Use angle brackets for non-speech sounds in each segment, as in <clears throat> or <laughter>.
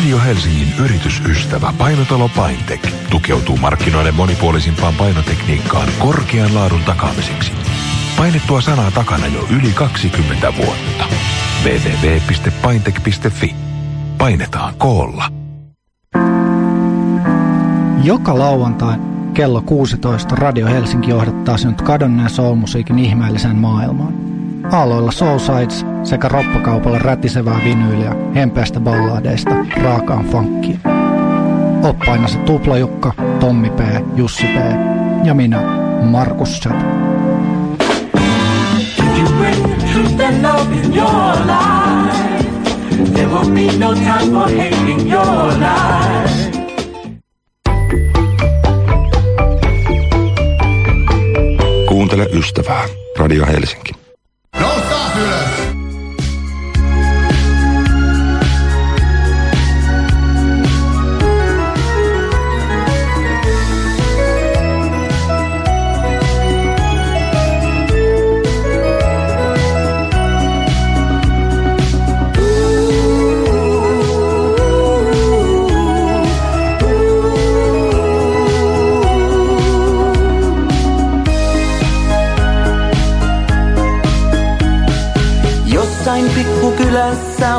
Radio Helsingin yritysystävä Painotalo Paintek tukeutuu markkinoiden monipuolisimpaan painotekniikkaan korkean laadun takaamiseksi. Painettua sanaa takana jo yli 20 vuotta. www.paintek.fi. Painetaan koolla. Joka lauantai kello 16 Radio Helsinki johdattaa sinut kadonneen soulmusiikin ihmeelliseen maailmaan. Aaloilla Soulsides sekä roppakaupalla rätisevää vinyyliä hempeästä balladeista raakaan funkkiin. Oppainasi Tuplajukka, Tommi P, Jussi P ja minä, Markus Chat. No. Kuuntele ystävää. Radio Helsinki.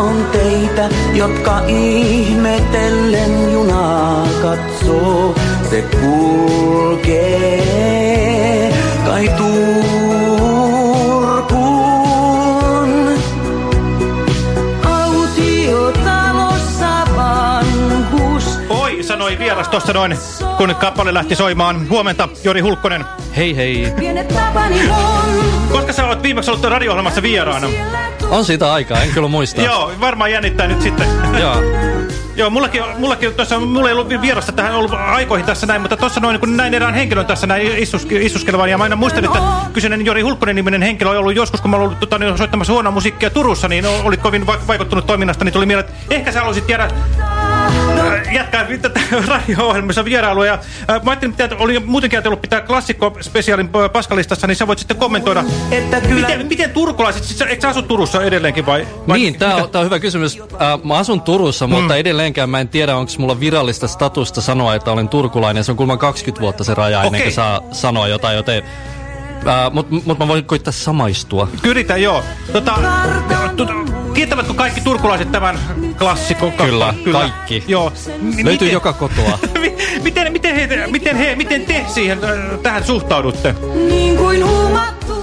On teitä, jotka ihmetellen junaa katsoo. Se kulkee kai vieras tuossa noin, kun kappale lähti soimaan. Huomenta, Jori Hulkkonen. Hei hei. Koska sä oot viimeksi ollut radio-ohjelmassa vieraana? On siitä aikaa, en kyllä muista. Joo, varmaan jännittää nyt sitten. Joo. <laughs> Joo, mullakin, mullakin tuossa, mulla ei ollut vierasta tähän ollut aikoihin tässä näin, mutta tuossa noin, kun näin erään henkilön tässä näin istus, istuskelevan, ja mä aina muistan, että kyseinen Jori Hulkkonen niminen henkilö on ollut joskus, kun mä ollut tota, niin, soittamassa huonoa musiikkia Turussa, niin olit kovin va vaikuttunut toiminnasta, niin tuli mieleen, että ehkä sä haluaisit jäädä jatkaa tätä <laughs> radio-ohjelmassa vierailua. Ja, äh, mä ajattelin, että oli muutenkin ajatellut pitää klassikko-spesiaalin Paskalistassa, niin sä voit sitten kommentoida. Että kyllä... miten, miten turkulaiset, siis, eikö sä asu Turussa edelleenkin vai? vai niin, tää on, tää on hyvä kysymys. Äh, mä asun Turussa, mm. mutta edelleenkään mä en tiedä, onko mulla virallista statusta sanoa, että olen turkulainen. Se on kuulemma 20 vuotta se raja, okay. ennen kuin saa sanoa jotain, joten... Uh, Mutta mut mä voin koittaa samaistua. Kyllä, joo. Tota, tota, Kiittävätkö kaikki turkulaiset tämän klassikon? Kyllä, Kyllä, kaikki. Joo. Löytyy miten, joka kotoa. <laughs> miten, miten, he, miten, he, miten te siihen, äh, tähän suhtaudutte? Niin kuin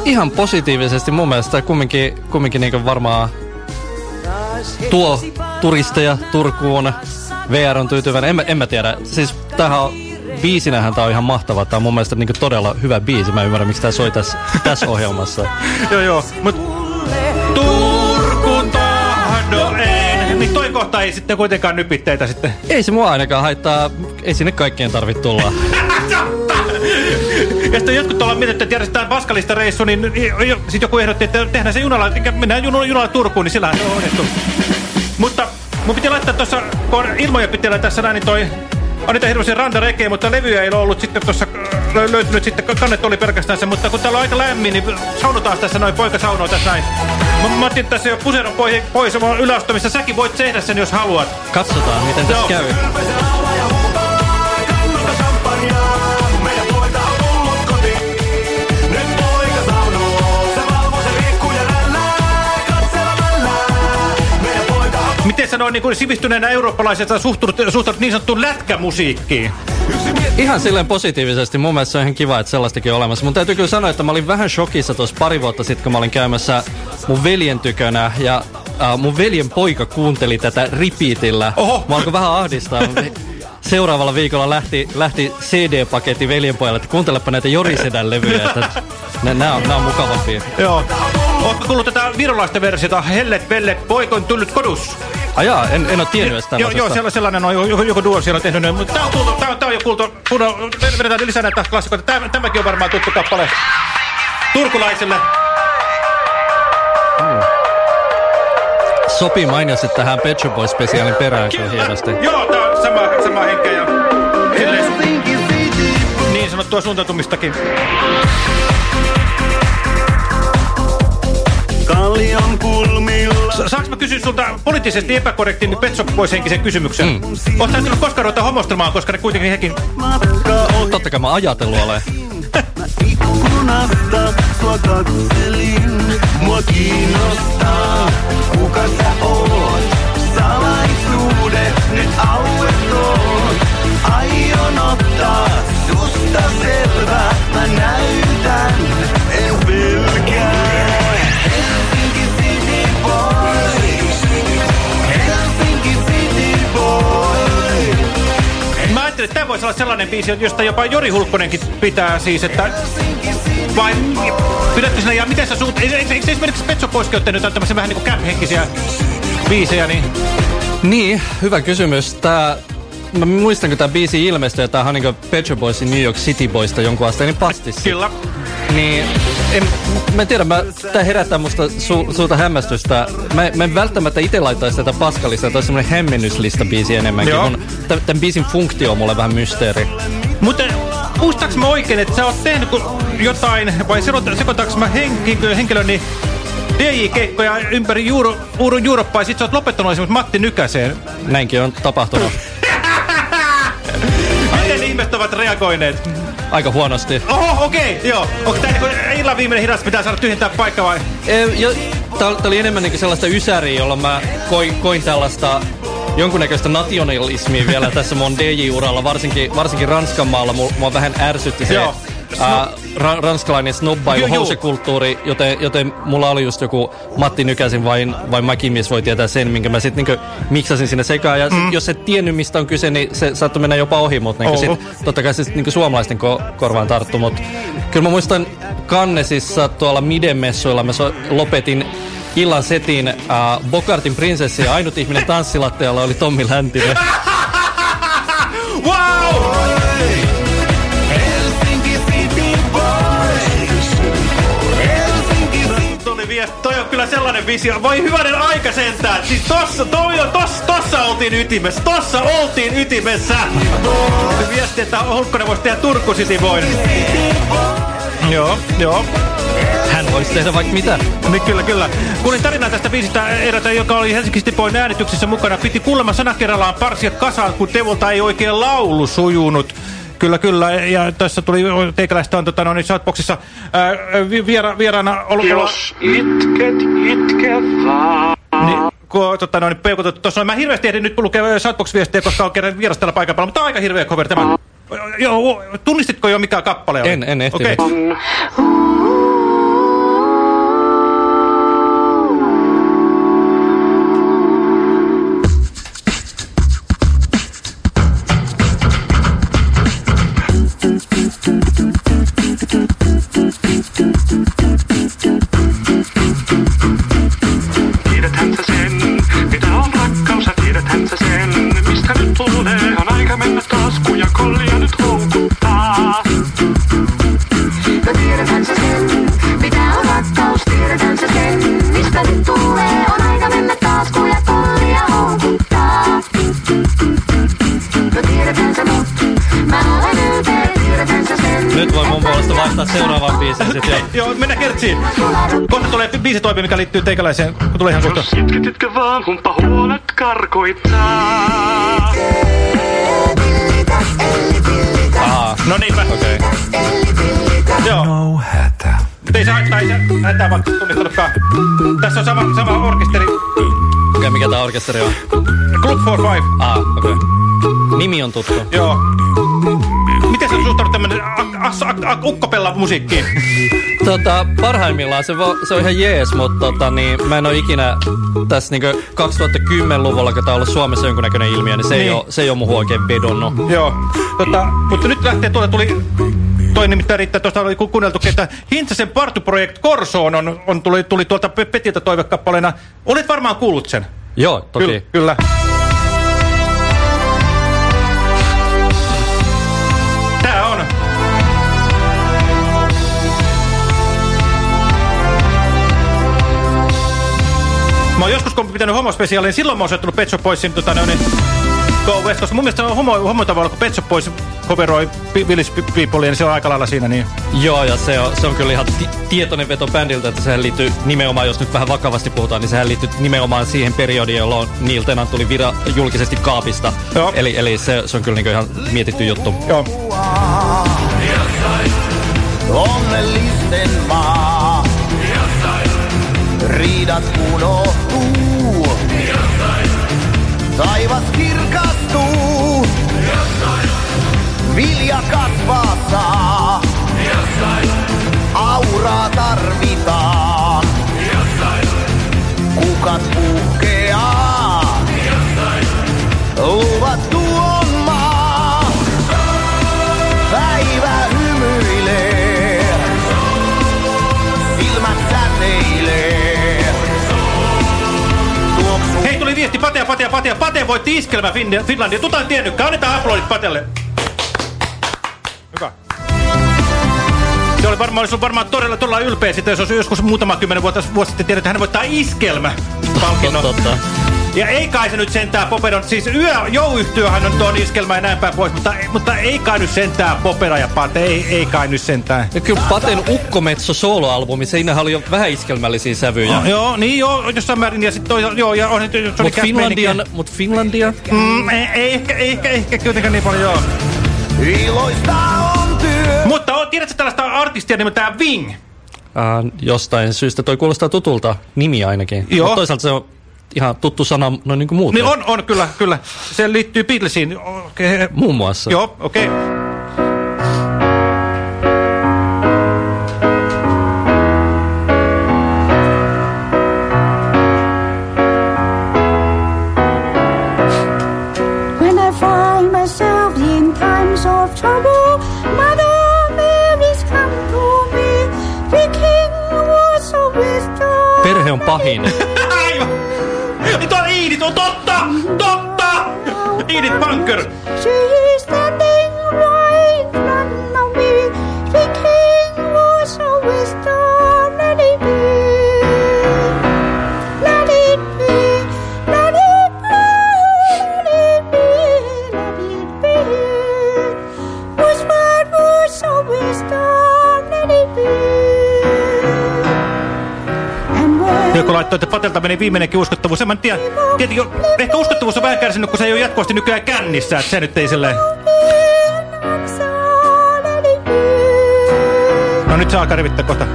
Ihan positiivisesti mun mielestä kumminkin, kumminkin niin varmaan tuo turisteja Turkuun. VR on tyytyväinen. En, en mä tiedä. Siis tämähän on biisinähän tää on ihan mahtava. Tää on mun mielestä niin todella hyvä biisi. Mä ymmärrän, miksi tää soi tässä, tässä ohjelmassa. <laughs> joo, joo. Mut en. Niin toi kohta ei sitten kuitenkaan nypitteitä sitten. Ei se mua ainakaan haittaa. Ei sinne kaikkien tarvitse tulla. <laughs> Ja sitten jotkut ollaan mietitty, että järjestetään Paskalista reissu, niin sitten joku ehdotti, että tehdään se junalla, mennään junalla, junalla Turkuun, niin sillä on onnettu. Mutta mun piti laittaa tuossa, kun ilmoja piti laittaa tässä näin, niin toi on niitä hirveästi randarekeä, mutta levyjä ei ole ollut sitten tuossa löytynyt sitten, kannet oli pelkästään se, mutta kun täällä on aika lämmin, niin saunotaan tässä noin, poika saunoo tässä näin. Mä, mä otin tässä jo puseron pois, pois yläostamista, säkin voit tehdä sen, jos haluat. Katsotaan, miten tässä Joo. käy. Miten sanoin niin kuin sivistyneenä eurooppalaisesta suhtaudut, suhtaudut niin sanottuun lätkämusiikkiin? Ihan silleen positiivisesti. Mun mielestä se on ihan kiva, että sellaistakin on olemassa. Mun täytyy kyllä sanoa, että mä olin vähän shokissa tuossa pari vuotta sitten, kun mä olin käymässä mun veljen tykönä. Ja uh, mun veljen poika kuunteli tätä repeatillä. Oho. Mä alkoi vähän ahdistaa. seuraavalla viikolla lähti, lähti CD-paketti veljenpojalle, että kuuntelepa näitä Jorisedän levyjä, että <laughs> nämä on, on mukavampia. Joo. Oletko kuullut tätä virolaista versiota Hellet Vellet, poikon tullut kodus? Ajaa, en, en ole tiennyt edes. Joo, joo sellainen on, joku, joku duo siellä on tehnyt. Mutta tämä on, kuultu, tämä, tämä on jo kuultu. Kuultu, vedetään lisää näitä klassikoita. Tämä, tämäkin on varmaan tuttu kappale turkulaisille. Hmm. Sopii mainiosti tähän Pet Shop Boys-spesiaalin perään kyllä hienosti. Joo, tämä on sama, sama henkeä ja niin sanottua suuntautumistakin. kallion kulmilla. Sa- Saanko mä kysyä sulta poliittisesti epäkorrektin Pet Shop Boys henkisen kysymyksen? Mm. Oot sä tullut koskaan ruveta homostelmaan, koska ne kuitenkin hekin... Totta kai mä ajatellut olen. ikkunasta sua katselin. Mua kiinnostaa, kuka sä oot. Salaisuudet nyt auettoon. Aion ottaa susta selvää. Mä näytän, ajattelin, että tämä voisi olla sellainen biisi, josta jopa Jori Hulkkonenkin pitää siis, että... Vai pidätkö sinä, ja miten sä suut... Eikö eikö esimerkiksi Pet Shop Boyskin ole tehnyt tämmöisiä vähän niin kuin camp-henkisiä biisejä, niin... Niin, hyvä kysymys. Tää, mä muistan, kun tää biisi ilmestyi, ja täähän on niinku Pet Shop Boysin New York City Boysta jonkun asteinen pastissa. Kyllä. Niin, en, mä en tiedä, mä, tää herättää musta su, suurta hämmästystä. Mä, mä en välttämättä itse laittaisi tätä paskalista, on semmonen hemmennyslista biisi enemmänkin. Joo. Mun, tämän, tämän biisin funktio on mulle vähän mysteeri. Mutta muistaaks mä oikein, että sä oot tehnyt jotain, vai sekoitaanko mä henkilön, henkilöni DJ-keikkoja ympäri Euro, Euro, Eurooppaa, ja sit sä oot lopettanut esimerkiksi Matti Nykäseen. Näinkin on tapahtunut <laughs> ihmiset ovat reagoineet? aika huonosti. Oho, okei, okay, joo. Onko niinku illan viimeinen hidas, pitää saada tyhjentää paikka vai? E, tää oli enemmän niinku sellaista ysäriä, jolla mä koin, koin tällaista jonkunnäköistä nationalismia vielä tässä mun DJ-uralla, varsinkin, varsinkin Ranskan maalla. Mua, mua vähän ärsytti se Joo. Ää, ra, ranskalainen Joo, joo. housekulttuuri, joten, joten mulla oli just joku Matti Nykäsin vain, vain Mäkimies voi tietää sen, minkä mä sitten niinku miksasin sinne sekaan. Ja mm. jos et tiennyt, mistä on kyse, niin se saattoi mennä jopa ohi, mutta niinku sit, totta kai se sit niinku suomalaisten ko korvaan tarttu. Mutta kyllä mä muistan Kannesissa tuolla Midemessuilla mä so lopetin illan setin äh, Bokartin prinsessi ja ainut ihminen tanssilatteella oli Tommi Läntinen. <laughs> Wow! Kyllä sellainen visio. Voi hyvänen aika sentään. Siis tossa, toi on, tossa, tossa oltiin ytimessä. Tossa oltiin ytimessä. Viesti, että Hulkkonen voisi tehdä Turku City Boyn. Joo, joo. Hän voisi tehdä vaikka mitä. Niin kyllä, kyllä. Kuulin tarinaa tästä biisistä erätä, joka oli Helsinki City Boyn äänityksessä mukana. Piti kuulemma sanakerrallaan parsia kasaan, kun Tevolta ei oikein laulu sujunut. Kyllä, kyllä. Ja tässä tuli teikäläistä on tota, no, niin Shoutboxissa ää, vi- viera, vieraana ollut... Jos itket, itke vaan. Niin, kun, tota, no, niin, peukutettu tuossa. Mä hirveästi ehdin nyt lukea Shoutbox-viestejä, koska on kerran vieras täällä paikan päällä, mutta aika hirveä cover tämä. Joo, tunnistitko jo mikä kappale oli? En, en ehtinyt. Okei. Joo, mennään kertsiin. Kohta tulee biisitoimi, mikä liittyy teikäläiseen. kun Tulee ihan kohta. Jos itket, itke vaan, humpa huolet karkoittaa. Aha, No niinpä. okei. Okay. Joo. No hätä. Ei se haittaa, ei se hätää vaan tunnistanutkaan. Tässä on sama, sama orkesteri. Okei, okay, mikä tää orkesteri on? Club 45. Ah, okei. Okay. Nimi on tuttu. Joo. Miten sä suhtaudut tämmönen ukkopella musiikkiin? Tota, parhaimmillaan se, vo, se on ihan jees, mutta tota, niin, mä en ole ikinä tässä niin 2010-luvulla, kun tää on ollut Suomessa jonkunnäköinen ilmiö, niin se, Niin. Ei, ole, se ei ole muuhun oikein vedonnut. Joo. Tota, mutta nyt lähtee tuolta tuli... Toi nimittäin riittää, tuosta oli ku- kuunneltu, että Hintsasen Party-projekt Korsoon on, on tuli, tuli tuolta Pe- Petiltä toivekappaleena. Olet varmaan kuullut sen. Joo, toki. Kyllä. kyllä. Mä oon joskus, kun pitänyt homospesiaalin, silloin mä oon soittanut Pet Shop Boysin tota, no, niin, Go West, koska mun mielestä se on homo, homo tavalla, kun Pet Shop Boys coveroi Village Peoplea, niin se on aika lailla siinä. Niin. Joo, ja se on, se on kyllä ihan ti tietoinen veto bändiltä, että sehän liittyy nimenomaan, jos nyt vähän vakavasti puhutaan, niin sehän liittyy nimenomaan siihen periodiin, jolloin Neil Tennant tuli vira julkisesti kaapista. Joo. Eli, eli se, se on kyllä niin ihan mietitty juttu. Joo. Onnellisten maa. Riidat unohtuu. Taivas kirkastuu. Vilja kasvaa saa. Auraa tarvitaan. Kukat puhkeaa. Viesti Patea, Patea, Patea. Pate voitti iskelmä Fin Finlandia. Tuta en tiennytkään. Annetaan aplodit Patelle. Hyvä. Se oli varmaan, olisi varmaan todella, todella ylpeä sitten, jos olisi joskus muutama kymmenen vuotta, vuosi sitten tiedät, että hän voittaa iskelmä palkinnon. Totta. Ja ei kai se nyt sentään Poperon, siis yö, jouyhtiöhän on tuon iskelmä ja näin päin pois, mutta, mutta ei kai nyt sentään Popera ja Pate, ei, ei kai nyt sentään. Ja kyllä Paten Ukkometso soloalbumi, siinähän oli jo vähän iskelmällisiä sävyjä. No, joo, niin joo, jossain määrin, ja sitten toisaalta, joo, ja on se oli Mut Finlandian, mut Finlandia, Mm, ei, ei, ehkä, ei, ehkä, ehkä kuitenkaan niin paljon, joo. iloista on työ. Mutta o- tiedätkö tällaista artistia nimeltään Wing? äh, jostain syystä toi kuulostaa tutulta, nimi ainakin. Joo. Mut toisaalta se on ihan tuttu sana noin niin kuin muuten. Niin on, on kyllä, kyllä. Se liittyy Beatlesiin. Okay. Muun muassa. Joo, okei. Okay. When I find myself in times of trouble, Mother Mary's come to me. The King was of wisdom. Perhe on pahin. Iidit on totta! Totta! Iidit Bunker! Laittoi, että Patelta meni viimeinenkin uskottavuus. En tiedä. Tietenkin, ehkä uskottavuus on vähän kärsinyt, kun se ei ole jatkuvasti nykyään kännissä. Että se nyt ei silleen... No nyt se alkaa revittää kohta.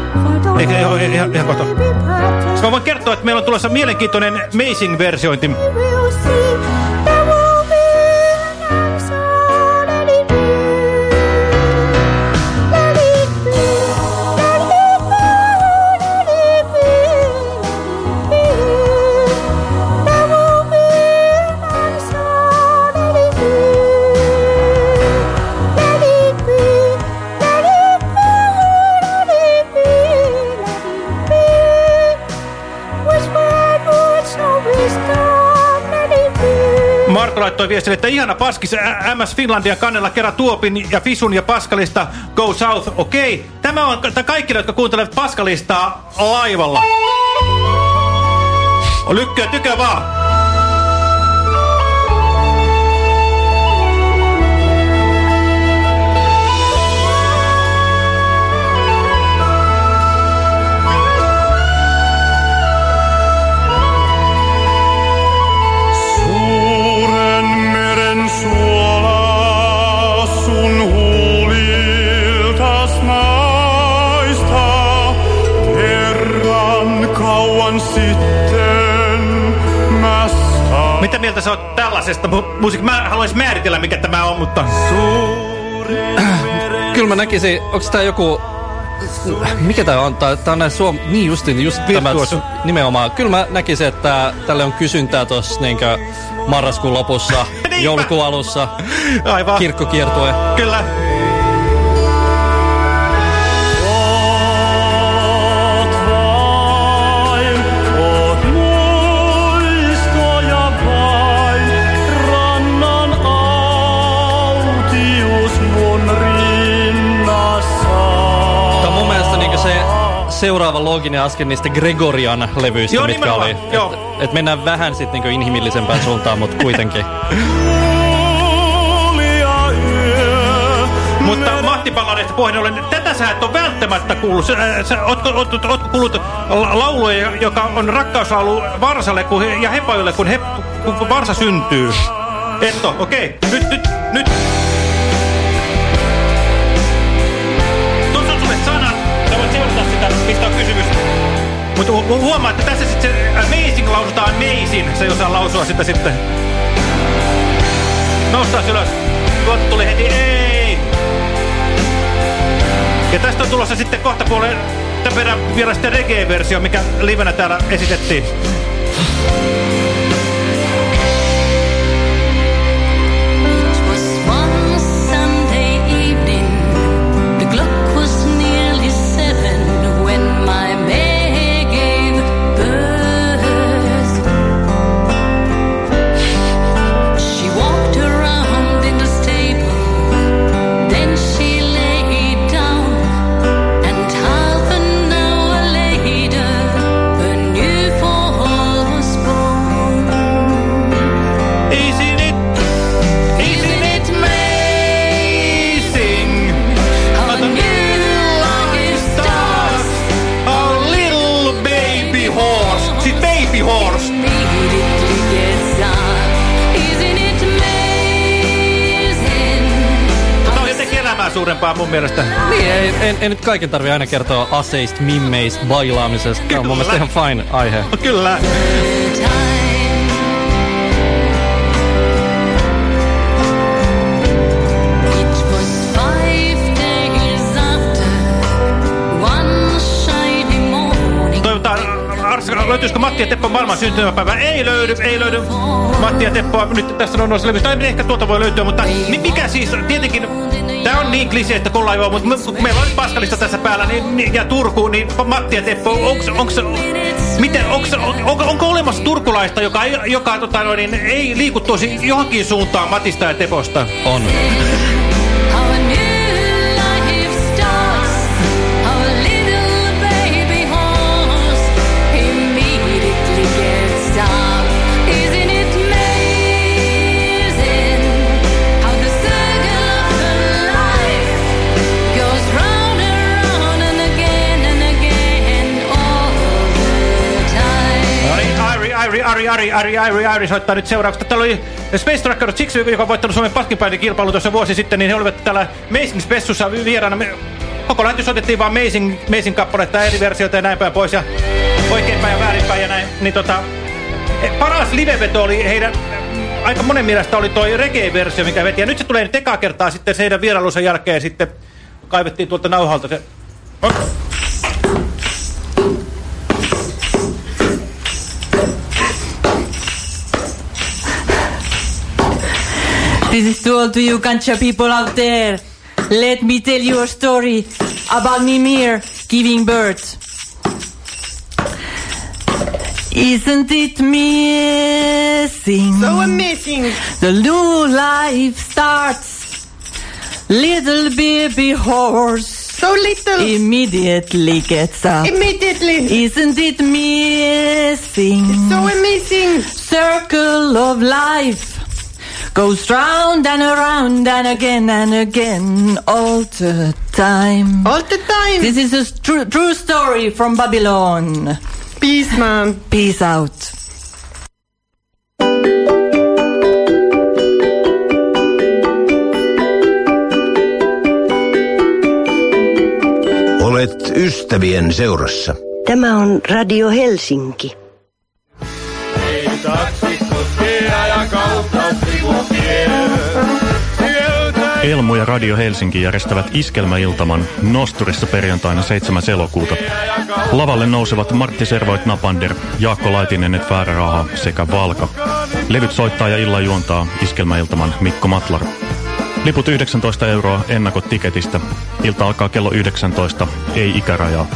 Ei, ei, ei, ihan, ihan kohta. Mä voin kertoa, että meillä on tulossa mielenkiintoinen Amazing-versiointi. Marko laittoi viestille, että ihana paskis Ä- MS Finlandia kannella kerran Tuopin ja Fisun ja Paskalista Go South. Okei, okay. tämä on kaikille, jotka kuuntelevat Paskalistaa laivalla. Lykkyä tykö vaan. Mieltä sä oot tällaisesta mu musiikista? Mä haluaisin määritellä, mikä tämä on, mutta... <clears throat> Kyllä mä näkisin, onko tää joku... Mikä tää on? Tää, tää on näin suom... Niin justin, just tämä nimenomaan. Kyllä mä näkisin, että tälle on kysyntää tossa niinkö marraskuun lopussa, <laughs> joulukuun alussa, Aivan. kirkkokiertue. Kyllä. seuraava looginen askel niistä Gregorian levyistä, joo, mitkä oli. Joo. Et, et mennään vähän sitten niinku inhimillisempään suuntaan, mutta kuitenkin. Mutta Mahtipalladeista puheen ollen, tätä sä et ole välttämättä kuullut. Sä, äh, sä, ootko, ootko, ootko kuullut lauluja, joka on rakkausalu Varsalle kun he, ja Hepajolle, kun, he, kun Varsa syntyy? Etto, okei. Okay. Nyt, nyt, nyt. Mistä on kysymys. Mutta hu hu- huomaa, että tässä sitten se amazing lausutaan amazing. Se ei osaa lausua sitä sitten. Noustaan ylös. Tuolta tuli heti ei. Ja tästä on tulossa sitten kohta puoleen tämän verran vielä sitten reggae-versio, mikä livenä täällä esitettiin. Suurempaa mun mielestä. Niin, ei, ei, ei nyt kaiken tarvi aina kertoa aseista, mimmeistä, bailaamisesta. Tämä on mun mielestä ihan fine aihe. Kyllä. Löytyisikö Matti ja Teppo maailman syntymäpäivä? Ei löydy, ei löydy Matti ja Teppoa. Nyt tässä on noissa levyssä. Tai ehkä tuolta voi löytyä, mutta mi- mikä siis, tietenkin, tää on niin kliseistä kuin laivaa, mutta me- meillä on nyt Paskalista tässä päällä niin, niin, ja Turku, niin Matti ja Teppo, onks, onks, miten, onks, on, onko, onko olemassa turkulaista, joka, joka tota, noin, niin, ei liiku tosi johonkin suuntaan Matista ja Teposta? On. Ari, Ari, Ari, Ari, Ari, soittaa nyt seurauksesta. Täällä oli Space Tracker Six, joka on voittanut Suomen paskinpäinikilpailun tuossa vuosi sitten, niin he olivat täällä Amazing Spessussa vieraana. Me, koko lähetys soitettiin vaan Amazing, Amazing kappaletta, eri versioita ja näin päin pois, ja oikeinpäin ja väärinpäin ja näin. Niin tota, eh, paras liveveto oli heidän, aika monen mielestä oli toi reggae-versio, mikä veti. Ja nyt se tulee nyt ekaa kertaa sitten heidän vierailunsa jälkeen sitten kaivettiin tuolta nauhalta se. This is to all to you Kancha people out there. Let me tell you a story about Mimir giving birth. Isn't it amazing? So amazing. The new life starts. Little baby horse So little. immediately gets up. Immediately. Isn't it amazing? So amazing. circle of life goes round and around and again and again all the time. All the time. This is a true, true story from Babylon. Peace, man. Peace out. Olet ystävien seurassa. Tämä on Radio Helsinki. Elmu ja Radio Helsinki järjestävät iskelmäiltaman Nosturissa perjantaina 7. elokuuta. Lavalle nousevat Martti Servoit Napander, Jaakko Laitinen et Raha sekä Valka. Levyt soittaa ja illan juontaa iskelmäiltaman Mikko Matlar. Liput 19 euroa ennakkotiketistä. Ilta alkaa kello 19, ei ikärajaa.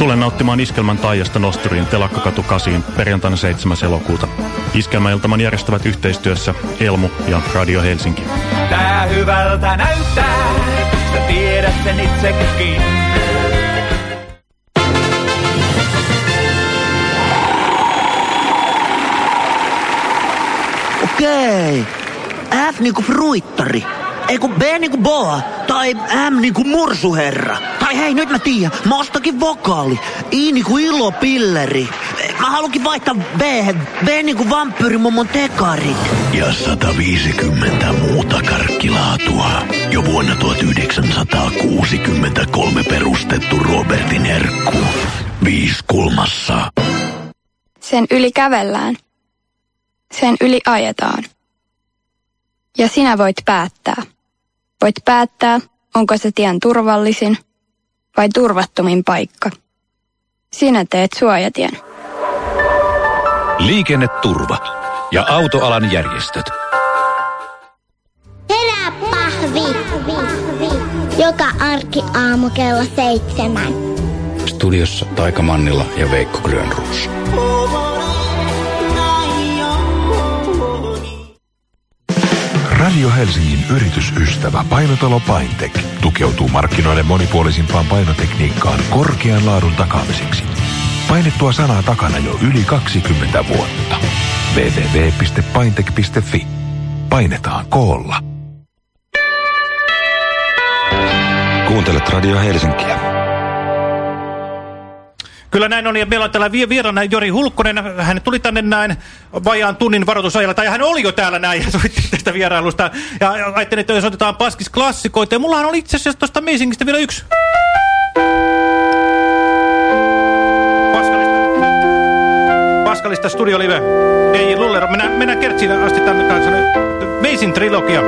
Tule nauttimaan Iskelmän taijasta Nosturiin Telakkakatu 8 perjantaina 7. elokuuta. Iskelmäiltaman järjestävät yhteistyössä Elmu ja Radio Helsinki. Tää hyvältä näyttää, sä tiedät sen itsekin. Okei. F niinku fruittari. Ei kun B niinku boa. Tai M niinku mursuherra. Tai hei, nyt mä tiedän. Mä ostakin vokaali. I niinku ilopilleri. Mä haluankin vaihtaa B. B niinku vampyyrimummon tekarit. Ja 150 muuta karkkilaatua. Jo vuonna 1963 perustettu Robertin herkku. Viiskulmassa. Sen yli kävellään. Sen yli ajetaan. Ja sinä voit päättää. Voit päättää, onko se tien turvallisin vai turvattomin paikka. Sinä teet suojatien. Liikenneturva ja autoalan järjestöt. Herää pahvi. Joka arki aamu kello seitsemän. Studiossa Taika Mannila ja Veikko Grönruus. Radio Helsingin yritysystävä Painotalo Paintek tukeutuu markkinoiden monipuolisimpaan painotekniikkaan korkean laadun takaamiseksi. Painettua sanaa takana jo yli 20 vuotta. www.paintek.fi. Painetaan koolla. Kuuntelet Radio Helsinkiä. Kyllä näin on, ja meillä on täällä vi- vieraana Jori Hulkkonen. Hän tuli tänne näin vajaan tunnin varoitusajalla, tai hän oli jo täällä näin ja soitti tästä vierailusta. Ja ajattelin, että jos otetaan paskis klassikoita, ja mullahan oli itse asiassa tuosta Amazingista vielä yksi. Paskalista, Paskalista Studio Live. Ei Lullero, mennään, mennään Kertsiin asti tänne kanssa. Amazing Trilogia.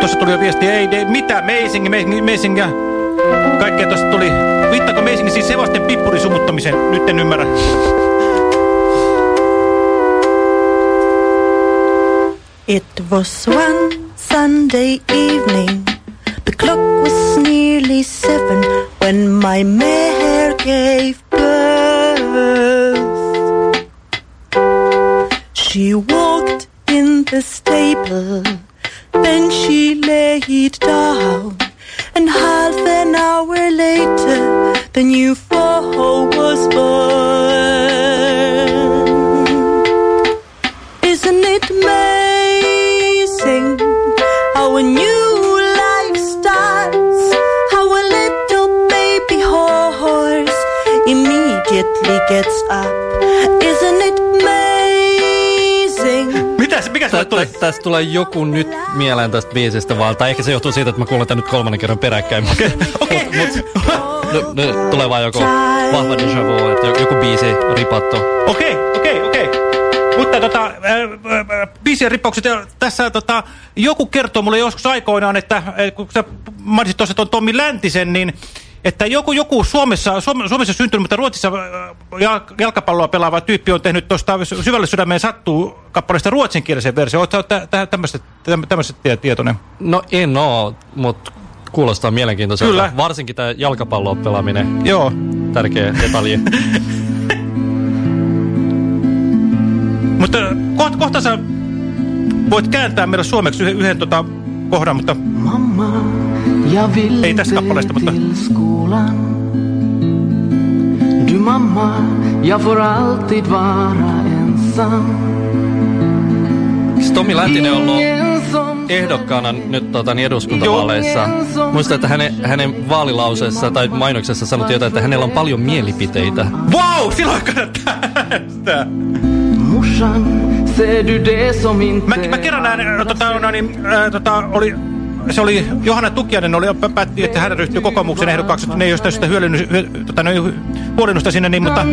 Tuossa tuli jo viesti, ei, ei mitään, Amazing, Amazing, Amazing. Kaikkea tuosta tuli. Viittaako Amazing siis Sebastian Pippurin sumuttamisen? Nyt en ymmärrä. It was one Sunday evening. The clock was nearly seven when my mare gave birth. She walked in the stable, then she laid down, and half an hour later, the new foal was born. Isn't it amazing how a new life starts? How a little baby horse immediately gets up. Isn't it? Mikä Tä, tä, tästä tulee joku nyt mieleen tästä biisistä vaan, tai ehkä se johtuu siitä, että mä kuulen tän nyt kolmannen kerran peräkkäin. <laughs> Okei, okay. mut, mut, no, no, tulee vaan joku vahva déjà vu, että joku biisi ripattu. Okei, okei, okei. Mutta tota, äh, äh, biisien rippaukset, tässä tota, joku kertoo mulle joskus aikoinaan, että äh, kun sä mainitsit tuossa tuon Tommi Läntisen, niin että joku, joku Suomessa, Suom Suomessa syntynyt, mutta Ruotsissa äh, jalk jalkapalloa pelaava tyyppi on tehnyt tuosta Syvälle sydämeen sattuu kappaleesta ruotsinkielisen versio. Oletko tämmöiset tietoinen? No en oo, mutta kuulostaa mielenkiintoiselta. Kyllä. Varsinkin tämä jalkapallon pelaaminen. Joo. Tärkeä detalji. <laughs> Mutta kohta, kohta sä voit kääntää meille suomeksi yhden, yhden tota, kohdan, mutta vill ei tästä kappaleesta, mutta Du mamma, jag får alltid vara ensam Siis Tommi Läntinen on ollut ehdokkaana nyt tota, niin eduskuntavaaleissa. Muistan, että hänen, hänen vaalilauseessa tai mainoksessa sanottiin jotain, että hänellä on paljon mielipiteitä. Wow, silloin kannattaa äänestää. Morsan, ser du det som inte Mä, mä kerran näin, tota, no, niin, äh, tota, oli, se oli Johanna Tukianen, oli, päätti, että hän ryhtyy kokoomuksen ehdokkaaksi, ne ei ole sitä hyödynnyt, hyö, tota, sinne, niin, mutta,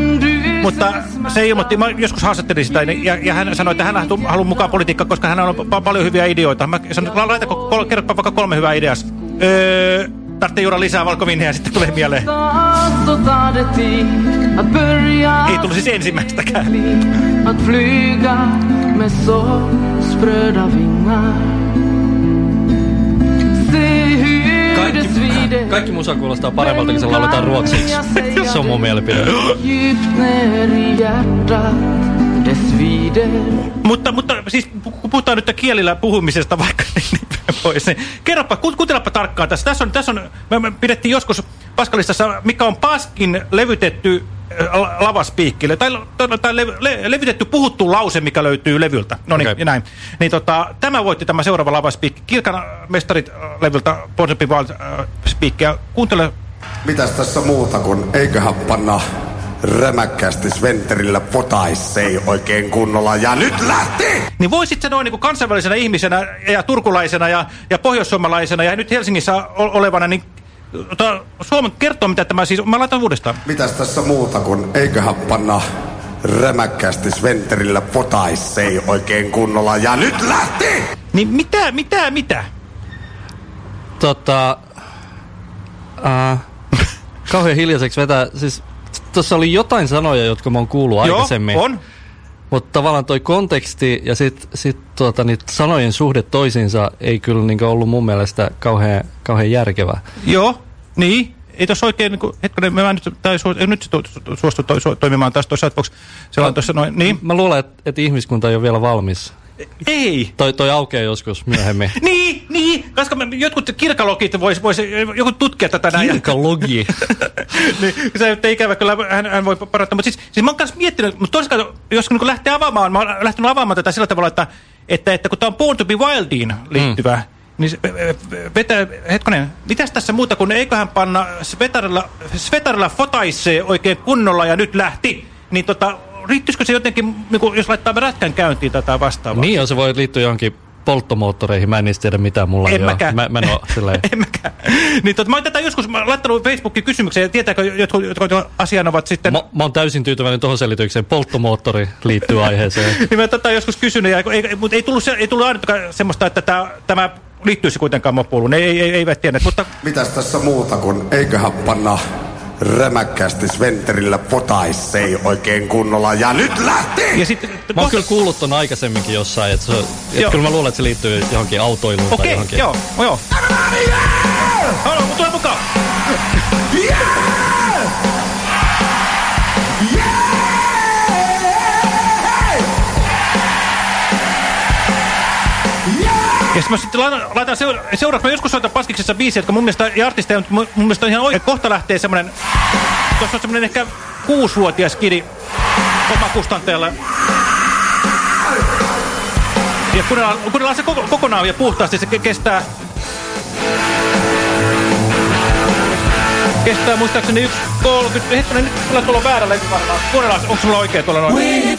mutta se ilmoitti, mä joskus haastattelin sitä, niin- ja, ja hän sanoi, että hän haluaa mukaan politiikkaan, koska hän on pa paljon hyviä ideoita. Mä sanoin, että laita, kol, kerropa vaikka kolme hyvää ideas. Öö, tarvitsee juoda lisää valkoviiniä ja sitten tulee mieleen. Ei tullut siis ensimmäistäkään. Så spröda vingar svider Kaikki musa kuulostaa paremmalta, kun se lauletaan ruotsiksi. <laughs> Se on mun mielipide. Mutta, mutta siis kun puhutaan nyt kielillä puhumisesta vaikka niin, niin pois, niin kerropa, ku- kuuntelepa tarkkaan tässä. Tässä on, tässä on me, pidettiin joskus Paskalistassa, mikä on Paskin levytetty lavaspiikkille, tai, tai, le, le, levitetty puhuttu lause, mikä löytyy levyltä. No niin, okay. näin. Niin tota, tämä voitti tämä seuraava lavaspiikki. Kirkan mestarit levyltä Ponsepi Wild äh, kuuntele Mitäs tässä muuta kuin eiköhän panna rämäkkästi Sventerillä potaissei oikein kunnolla. Ja nyt lähti! Niin voisit sä noin niin kuin kansainvälisenä ihmisenä ja turkulaisena ja, ja pohjoissuomalaisena ja nyt Helsingissä olevana, niin Suomen kertoo mitä tämä siis, mä laitan uudestaan. Mitäs tässä muuta kuin eiköhän panna rämäkkästi Sventerillä potaissei oikein kunnolla. Ja nyt lähti! Niin mitä, mitä, mitä? Tota... Äh, <laughs> kauhean hiljaiseksi vetää. Siis tuossa oli jotain sanoja, jotka mä oon kuullut Joo, aikaisemmin. on. Mutta tavallaan toi konteksti ja sitten sit tuota, niitä sanojen suhde toisiinsa ei kyllä niinku ollut mun mielestä kauhean, kauhean järkevä. Joo, niin. Ei tuossa oikein, niin kuin, hetkinen, mä nyt, tai su, nyt su, su, suostu to, su, toimimaan tässä tuossa Outbox. Se on tuossa noin, niin. Mä luulen, että et ihmiskunta ei ole vielä valmis. Ei. Toi, toi aukeaa joskus myöhemmin. <laughs> Niin, niin, koska me, jotkut kirkalogit vois, vois, joku tutkia tätä näin. Kirkalogi. <laughs> niin, se ei ikävä, kyllä hän, hän voi parantaa. Mutta siis, siis mä oon kanssa miettinyt, mutta toisaalta, jos niin lähtee avaamaan, mä oon lähtenyt avaamaan tätä sillä tavalla, että, että, että kun tämä on Born to be Wildiin liittyvä, mm. niin vetä, hetkonen, mitäs tässä muuta kuin eiköhän panna Svetarilla, Svetarilla fotaissee oikein kunnolla ja nyt lähti, niin tota, riittyisikö se jotenkin, niin kuin, jos laittaa rätkän käyntiin tätä vastaavaa? niin on, se voi liittyä johonkin polttomoottoreihin. Mä en niistä tiedä mitään mulla En ei ole. mäkään. Mä, mä en oo <laughs> silleen. en mäkään. Niin, tot, mä oon tätä joskus mä laittanut Facebookin kysymykseen, ja tietääkö jotkut, jotkut asian ovat sitten... Mä, mä oon täysin tyytyväinen tuohon selitykseen. Polttomoottori liittyy <laughs> aiheeseen. niin mä tätä joskus kysynyt, ja ei, mutta ei tullut, se, ei tullut ainakaan semmoista, että tämä, tämä liittyisi kuitenkaan mopouluun. Ei, ei, ei, eivät tienneet, mutta... Mitäs tässä muuta kuin eiköhän panna rämäkkästi Sventerillä potaissei oikein kunnolla. Ja nyt lähti! Ja sitten... Mä oon kyllä kuullut ton aikaisemminkin jossain, että, se, että kyllä mä luulen, että se liittyy johonkin autoiluun tai Okei, johonkin. joo, joo. Haluan, tule mukaan! Ja mä sitten laitan, laitan seura seuraavaksi, mä joskus soitan Paskiksessa biisiä, jotka mun mielestä, ja artisteja, mutta mun, mielestä on ihan oikein. Kohta lähtee semmonen, tuossa on semmonen ehkä kuusivuotias kidi oma kustanteella. Ja kuunnellaan, kuunnellaan se koko, kokonaan ja puhtaasti, se ke- kestää... Kestää muistaakseni 1.30, hetkinen, nyt kyllä tuolla väärä levy varmaan. Kuunnellaan, onko sulla oikein tuolla noin? Ei,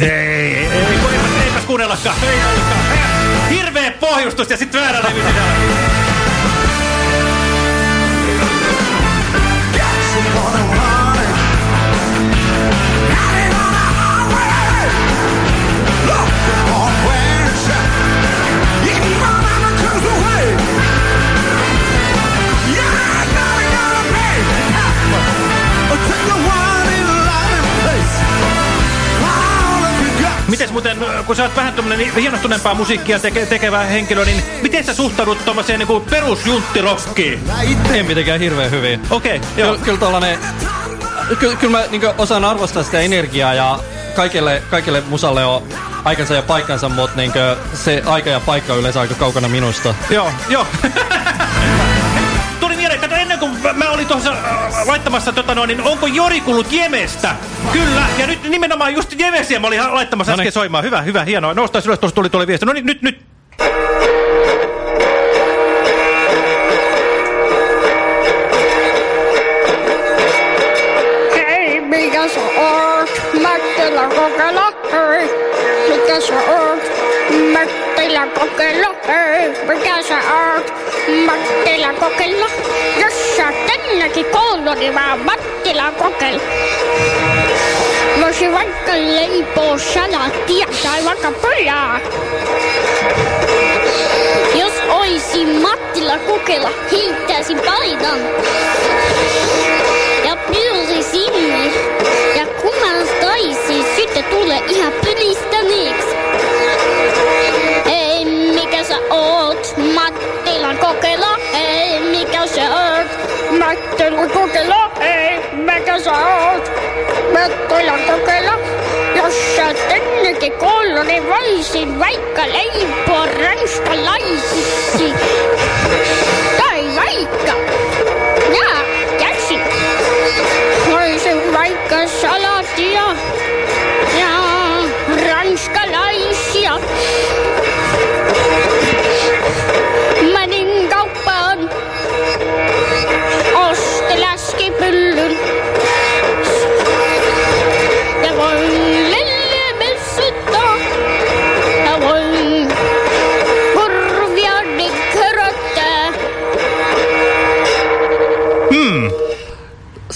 ei, ei, kun eipäs, eipäs kuunnellakaan, ei ollutkaan. Hirveä pohjustus ja sitten väärä levy sisällä. Kun sä oot vähän tämmönen niin hienostuneempaa musiikkia teke, tekevä henkilö, niin miten sä suhtaudut tommoseen niinku perusjunttirokkiin? En mitenkään hirveän hyvin. Okei, okay, joo. Kyllä, kyllä tollanen... Kyllä, kyllä mä niin osaan arvostaa sitä energiaa ja kaikille, kaikille musalle on aikansa ja paikkansa, mutta niin se aika ja paikka on yleensä aika kaukana minusta. Joo, joo. <laughs> mä- mä olin tuossa äh, laittamassa tota noin, niin onko Jori kuullut Jemestä? Kyllä, ja nyt nimenomaan just Jemesiä mä olin laittamassa Noniin. äsken soimaan. Hyvä, hyvä, hienoa. Noustaan ylös, tuossa tuli, tuli viesti. No niin, nyt, nyt. Hei, mikä sä oot? Mättilä kokeilla, hei. Mikä sä oot? Mättilä kokeilla, hei. Mikä sä oot? Mättilä kokeilla. Jos sä tännekin koulu, mä Mättilä kokeilla. Voisin vaikka leipoo salaattia tai vaikka pojaa. Jos oisin Mattila kokeilla, heittäisin paidan. Ja pyysi sinne. Ja kun mä taisin, sitten tulee ihan pylistäneeksi. vaat, ma kolandan kella, jos sa tänne kollani vaisin, vaikka leipo rämsta laisissi. Tai vaikka, ja käsi. Maisin vaikka salatia.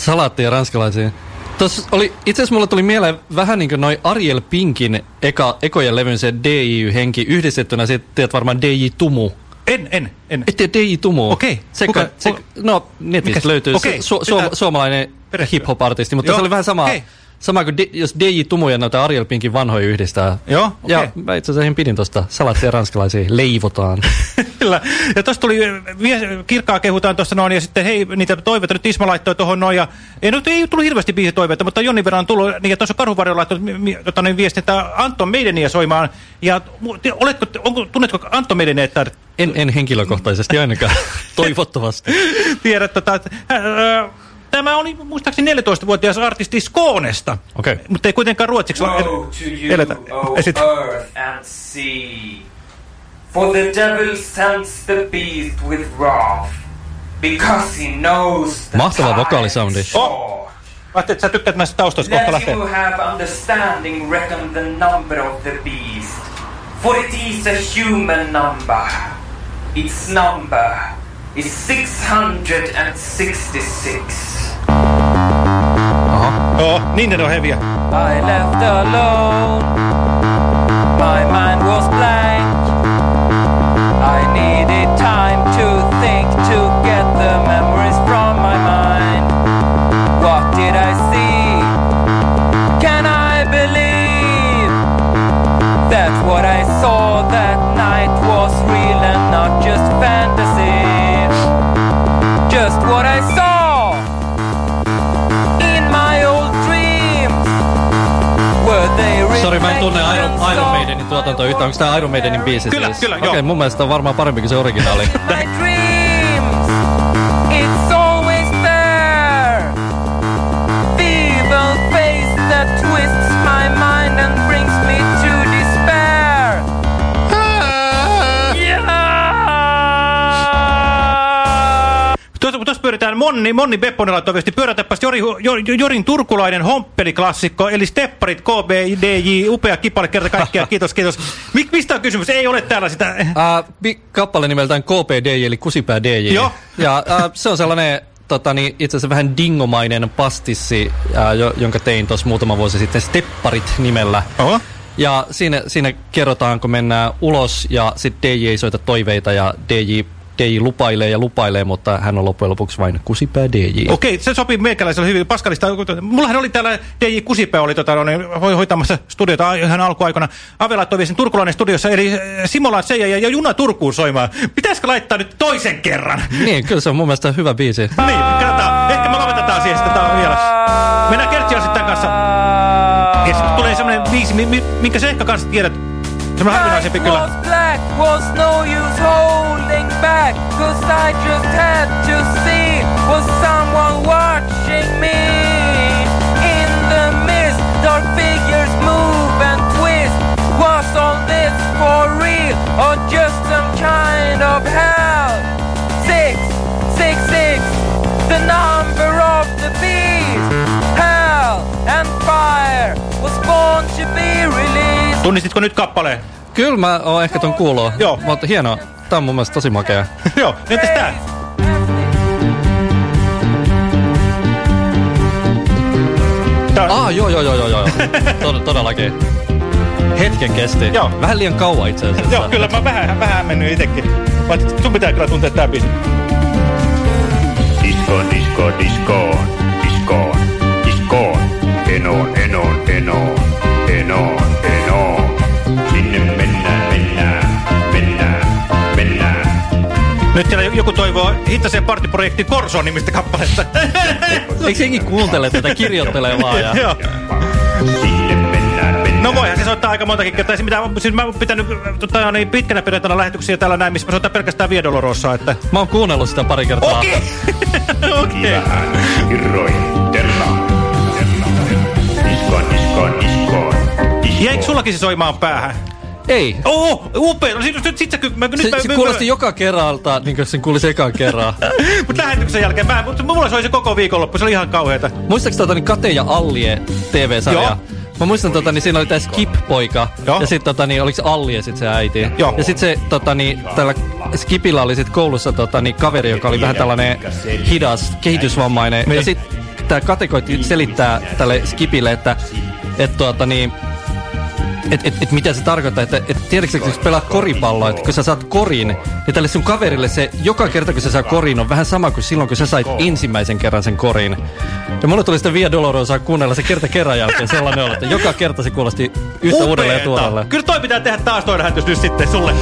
Salaattia ja ranskalaisia. Tuossa oli, itse asiassa mulle tuli mieleen vähän niin kuin noi Ariel Pinkin eka, ekojen levyn se DJ-henki yhdistettynä sitten tiedät varmaan DJ Tumu. En, en, en. Ette DJ Tumu. Okei. Se, Kuka- se, kuka- no netistä Mikäs? löytyy Okei, su, su, pitää suomalainen hip-hop-artisti, mutta Joo, se oli vähän sama, okei. Sama kuin di, jos DJ Tumu ja noita Ariel Pinkin vanhoja yhdistää. Joo, Ja okei. mä itse asiassa pidin tosta salaattia ja ranskalaisia leivotaan. <laughs> Kyllä. Ja tuossa tuli, vie, kirkkaa kehutaan tuossa noin, ja sitten hei, niitä toiveita nyt Isma laittoi tuohon noin, ja ei, nyt ei tullut hirveästi biisitoiveita, mutta Jonni verran on tullut, niin ja tuossa Karhuvarjo laittoi tota, niin viesti, että Anton Meideniä soimaan, ja te- oletko, onko, tunnetko Anton Meideniä, että En, en henkilökohtaisesti ainakaan, <laughs> toivottavasti. tiedät, tota, että, ää, tämä oli muistaakseni 14-vuotias artisti Skoonesta, Okei. mutta ei kuitenkaan ruotsiksi Woe el- to you, eletä. O <laughs> Esit- earth and sea. For the devil sends the beast with wrath, because he knows the Mahtava time vokaalisoundi. is short. Ajattelin, että sä tykkäät näistä taustoista kohta Let lähteä. you have understanding reckon the number of the beast, for it is a human number. Its number is 666. Joo, niin ne on heviä. I left alone. My mind was blank. I needed time to think to get the memories from my mind. What did I see? Can I believe that what I saw that night was real and not just fantasy? Sori, mä en tunne Iron, Iron Maidenin tuotantoa yhtään. Onko tää Iron Maidenin biisi Kyllä, siis? kyllä, Okei, joo. mun mielestä on varmaan parempi kuin se originaali. Pyöritään Monni, Monni Bepponen laittoi viesti, pyörätäpäs Jori, Jori, Jorin turkulainen homppeliklassikko, eli Stepparit, KBDJ, upea kipale kerta kaikkiaan, <laughs> kiitos, kiitos. Mik, mistä on kysymys? Ei ole täällä sitä. Uh, kappale nimeltään KPDJ, eli Kusipää DJ. Joo. Ja uh, se on sellainen tota, niin, itse asiassa vähän dingomainen pastissi, uh, jo, jonka tein tuossa muutama vuosi sitten Stepparit nimellä. Oho. Ja siinä, siinä kerrotaan, kun mennään ulos ja sitten DJ soita toiveita ja DJ, DJ lupailee ja lupailee, mutta hän on loppujen lopuksi vain kusipää DJ. Okei, se sopii meikäläiselle hyvin. Paskalista, mullahan oli täällä DJ Kusipää oli tota, niin, hoi- hoitamassa studiota ihan alkuaikana. Ave laittoi viestin Turkulainen studiossa, eli eh, Simola Seija ja, ja Juna Turkuun soimaan. Pitäisikö laittaa nyt toisen kerran? Niin, kyllä se on mun mielestä hyvä biisi. Niin, katsotaan. Ehkä me lopetetaan siihen sitten tää vielä. Mennään Kertsiä sitten kanssa. Ja sitten tulee semmonen biisi, mi- mi- minkä sä ehkä kanssa tiedät. Semmonen harvinaisempi was kyllä. black was no use holding back. Cause I just had to see Was someone watching me. In the mist Dark figures move and twist. Was all this for real Or just some kind of hell? Six, six, six The number of the beast. Hell and fire Was born to be released Tunnistitko nyt kappaleen? Kyllä mä oon ehkä ton kuullut. Joo. Mutta hienoa. Tää on mun mielestä tosi makea. <laughs> Joo, entäs tää? Tää on... Ah, joo, joo, joo, joo, joo. <laughs> Tod todellakin. Hetken kesti. Joo. Vähän liian kauan itse asiassa. Joo, kyllä mä vähän, vähän mennyt itekin. Vaan sun pitää kyllä tuntea tää biisi. Disco, disco, disco, disco, disco. Enoon, enoon, enoon, enoon, enoon. Sinne mennään, mennään, mennään, mennään. Nyt siellä joku toivoo Hittaseen partiprojekti Korsoon nimistä kappaletta. <laughs> Eikö senkin kuuntele tätä, kirjoittelee vaan ja... Joo. Sinne mennään, mennään. No voihan se soittaa aika montakin kertaa. Se, mitä, siis mä oon pitänyt tota, niin pitkänä perjantaina lähetyksiä täällä näin, missä mä soitan pelkästään Viedolorossa, että... Mä oon kuunnellut sitä pari kertaa. Okei! <laughs> Okei. Vähän, hirroi, terra, terra. Jäikö sullakin se soimaan päähän? Ei. Oo, upea. No sit, sit, sit sä mä, nyt Se, mä, se kuulosti joka kerralta, niin kuin sen kuulisi ekan kerran. <laughs> Mutta lähetyksen jälkeen, mä, mutta mulla soi se koko viikonloppu, se oli ihan kauheeta. Muistaaks tota niin Kate ja Allie TV-sarja? Joo. Mä muistan, tota, niin siinä oli tää Skip-poika. Ja sit tota, niin, oliks Allie sit se äiti? Joo. Ja sit se tota, niin, tällä Skipillä oli sit koulussa tota, niin, kaveri, joka oli vähän tällainen hidas, kehitysvammainen. Niin. Ja sit tää Kate koitti selittää tälle Skipille, että et, tuota, niin, et, et, et mitä se tarkoittaa, että et, tiedätkö, kun sä pelaat koripalloa, että kun sä saat korin, niin tälle sun kaverille se joka kerta, kun sä saa korin, on vähän sama kuin silloin, kun sä sait ensimmäisen kerran sen korin. Ja mulle tuli sitä Via Dolorosaa kuunnella se kerta kerran jälkeen sellainen olo, että joka kerta se kuulosti yhtä uudelleen ja tuoreelle. Kyllä toi pitää tehdä taas toi lähetys nyt sitten sulle.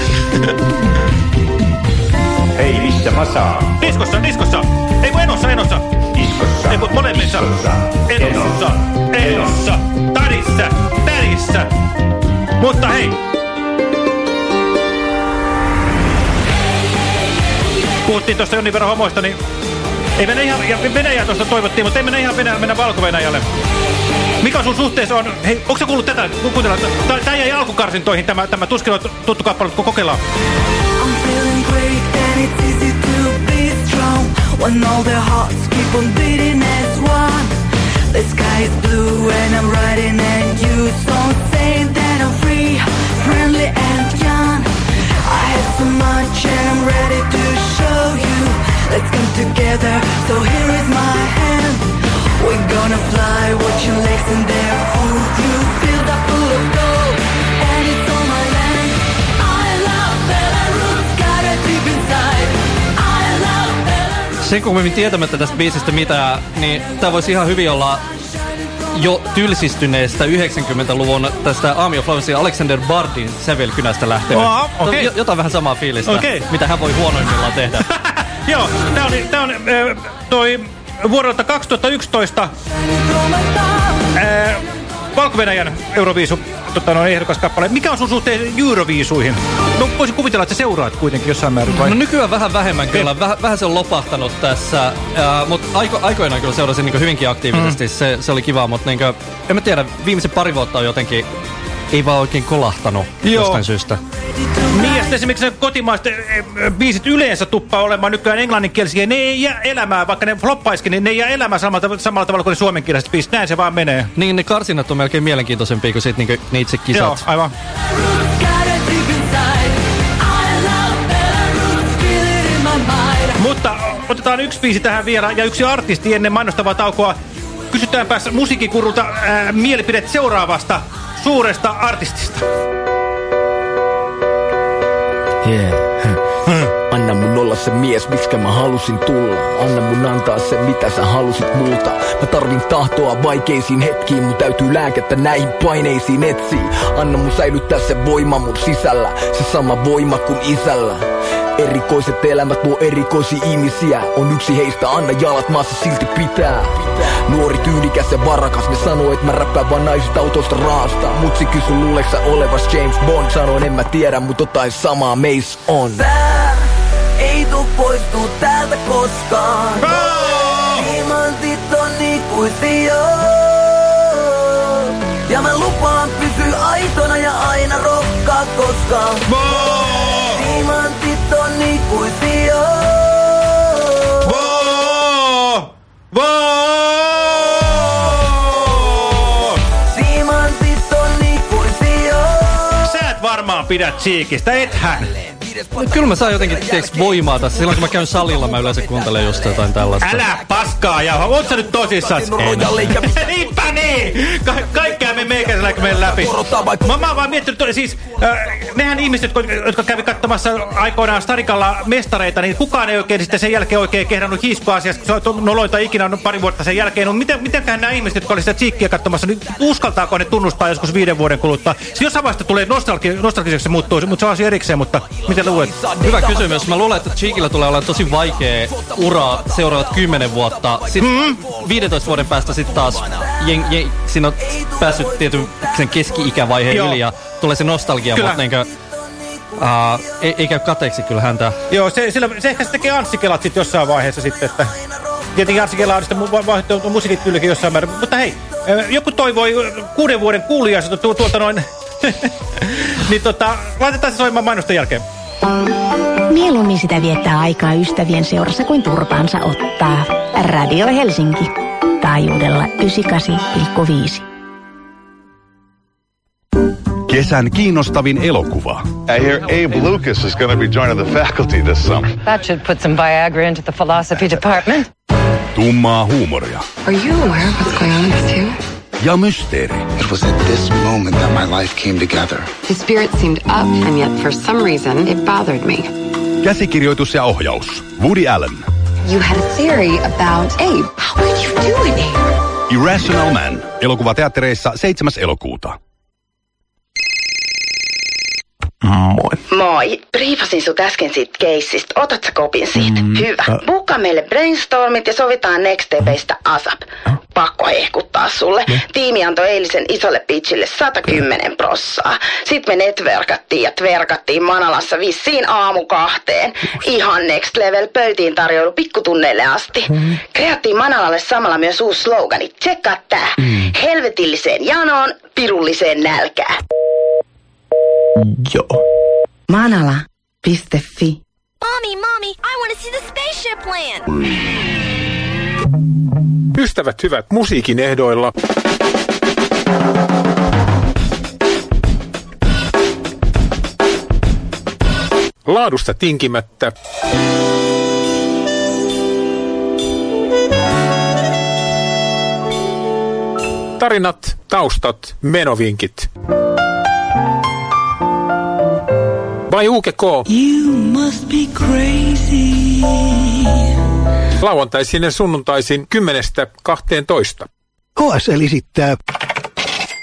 Hei, missä mä saan? Diskossa, diskossa. Ei kun enossa, enossa. Diskossa. Ei kun molemmissa. Diskossa. Enossa, enossa, tadissa, tärissä. Mutta hei. Puhuttiin tuosta jonnin verran homoista, niin ei mennä ihan, ja Venäjää tuosta toivottiin, mutta ei mennä ihan Venäjä, mennä Valko-Venäjälle. Mikä sun suhteessa on, hei, onko sä kuullut tätä, kuuntella, tää, jäi alkukarsintoihin, tämä, tämä tuskin on tuttu kappale, kun kokeillaan. When all the hearts keep on beating as one. The sky is blue and I'm riding and you don't say that so much and I'm ready to show you. Let's come together, so here is my hand. We're gonna fly, watch your legs and their food. You feel that full of gold, and it's on my land. I love Belarus, got it deep inside. I love Belarus. Sen kummemmin tietämättä tästä biisistä mitään, niin tää voisi ihan hyvin olla jo tylsistyneestä 90-luvun tästä Army of Alexander Bardin sävelkynästä lähtevä. Aa, okei. Jo- Jotain vähän samaa fiilistä, Okei. mitä hän voi huonoimmillaan tehdä. <laughs> Joo, tää on, tää on äh, toi vuodelta 2011 äh, Valko-Venäjän Euroviisu tota, noin ehdokas kappale. Mikä on sun suhteen Euroviisuihin? No voisin kuvitella, että sä seuraat kuitenkin jossain määrin vai? No nykyään vähän vähemmän kyllä, Väh, vähän se on lopahtanut tässä, uh, mutta aiko, aikoinaan kyllä seurasin niin hyvinkin aktiivisesti, mm. se, se oli kiva, mutta niin kuin, en mä tiedä, viimeisen pari vuotta on jotenkin, ei vaan oikein kolahtanut Joo. jostain syystä. Niin ja sitten esimerkiksi kotimaiset eh, eh, biisit yleensä tuppaa olemaan nykyään englanninkielisiä. Ne ei jää elämää, vaikka ne floppaiskin, niin ne ei jää elämää samalla, samalla tavalla kuin ne suomenkieliset biisit. Näin se vaan menee. Niin ne karsinat on melkein mielenkiintoisempia kuin sit, niin ne itse kisat. Joo, aivan. Mutta otetaan yksi biisi tähän vielä ja yksi artisti ennen mainostavaa taukoa. Kysytäänpäs musiikkikurulta ää, mielipidet seuraavasta suuresta artistista. Yeah. Olla se mies, miksikä mä halusin tulla. Anna mun antaa se, mitä sä halusit multa. Mä tarvin tahtoa vaikeisiin hetkiin, mun täytyy lääkettä näihin paineisiin etsiä. Anna mun säilyttää se voima mun sisällä, se sama voima kuin isällä. Erikoiset elämät luo erikoisia ihmisiä On yksi heistä, anna jalat maassa silti pitää Nuori tyylikäs ja varakas Ne sanoo, et mä räppään vaan naisista autosta raasta Mutsi kysy luuleeks sä olevas James Bond Sanoin en mä tiedä, mut jotain samaa meis on Tää ei tuu poistuu täältä koskaan. Diamantit on ikuisia. Ja mä lupaan pysyä aitona ja aina rokkaa koskaan. Diamantit on ikuisia. Sä et varmaan pidä Cheekistä, ethän. No, kyllä mä saan jotenkin tiiäks, voimaa tässä. Silloin kun mä käyn salilla, mä yleensä kuuntelen just jotain tällaista. Älä paskaa ja oot sä nyt tosissaan? Niinpä <laughs> niin! Ka kaikkea me meikäisellä menen läpi. Mä, mä oon vaan miettinyt, että siis äh, nehän ihmiset, jotka, jotka kävi katsomassa aikoinaan Starikalla mestareita, niin kukaan ei oikein sitten sen jälkeen oikein kehdannut hiiskoa asiassa, kun se on noloita ikinä no, pari vuotta sen jälkeen. No miten, mitenköhän nämä ihmiset, jotka oli sitä tsiikkiä katsomassa, niin uskaltaako ne tunnustaa joskus viiden vuoden kuluttua? Siis jossain vaiheessa tulee nostalgi nostalgiseksi se muuttuu, mutta se on asia erikseen, mutta miten luulet? Hyvä kysymys. Mä luulen, että Cheekillä tulee olemaan tosi vaikea ura seuraavat 10 vuotta. Sitten Mm-hmm. 15 vuoden päästä sitten taas jeng, jeng, siinä on päässyt tietyn sen keski-ikävaiheen yli ja tulee se nostalgia, Kyllä. mutta niinkö, uh, ei, ei käy kateeksi kyllä häntä. Joo, se, sillä, se ehkä se tekee Anssi Kelat sitten jossain vaiheessa sitten, että... Tietenkin Anssi Kela on sitten mu- vaihtoehto musiikkityylikin jossain määrin. Mutta hei, Joku toivoi kuuden vuoden kuulijaisuutta tu tuolta noin. <laughs> niin tota, laitetaan se soimaan mainosten jälkeen. Mieluummin sitä viettää aikaa ystävien seurassa kuin turpaansa ottaa. Radio Helsinki. Taajuudella 98,5. Kesän kiinnostavin elokuva. I hear Abe Lucas is going to be joining the faculty this summer. That should put some Viagra into the philosophy department. Tummaa huumoria Are you aware of what's going on with you? ja mysteeri. It was at this moment that my life came together. His spirit seemed up, and yet for some reason it bothered me. Käsikirjoitus ja ohjaus. Woody Allen. You had a theory about Abe. How could you do it, Abe? Irrational Man. Elokuva teattereissa 7. elokuuta. Moi. Moi. Briefasin sut äsken siitä keissistä. Otat sä kopin siitä? Mm, Hyvä. ä- Bukka meille brainstormit ja sovitaan next stepeistä ASAP. Pakko hehkuttaa sulle. Tiimi antoi eilisen isolle pitchille 110 prossaa. Sitten me netverkattiin ja tverkattiin Manalassa vissiin aamu kahteen. Ihan next level pöytiin tarjoilu pikkutunneille asti. Kreattiin Manalalle samalla myös uusi slogani. Tsekkaa tää. Helvetilliseen janoon, pirulliseen nälkään. Joo. Manala.fi Mommy, mommy, I want to see the spaceship land. Ystävät hyvät musiikin ehdoilla. Laadusta tinkimättä. Tarinat, taustat, menovinkit. Vai Uke K. You must be crazy. Lauantaisin ja sunnuntaisin 10.12. HSL esittää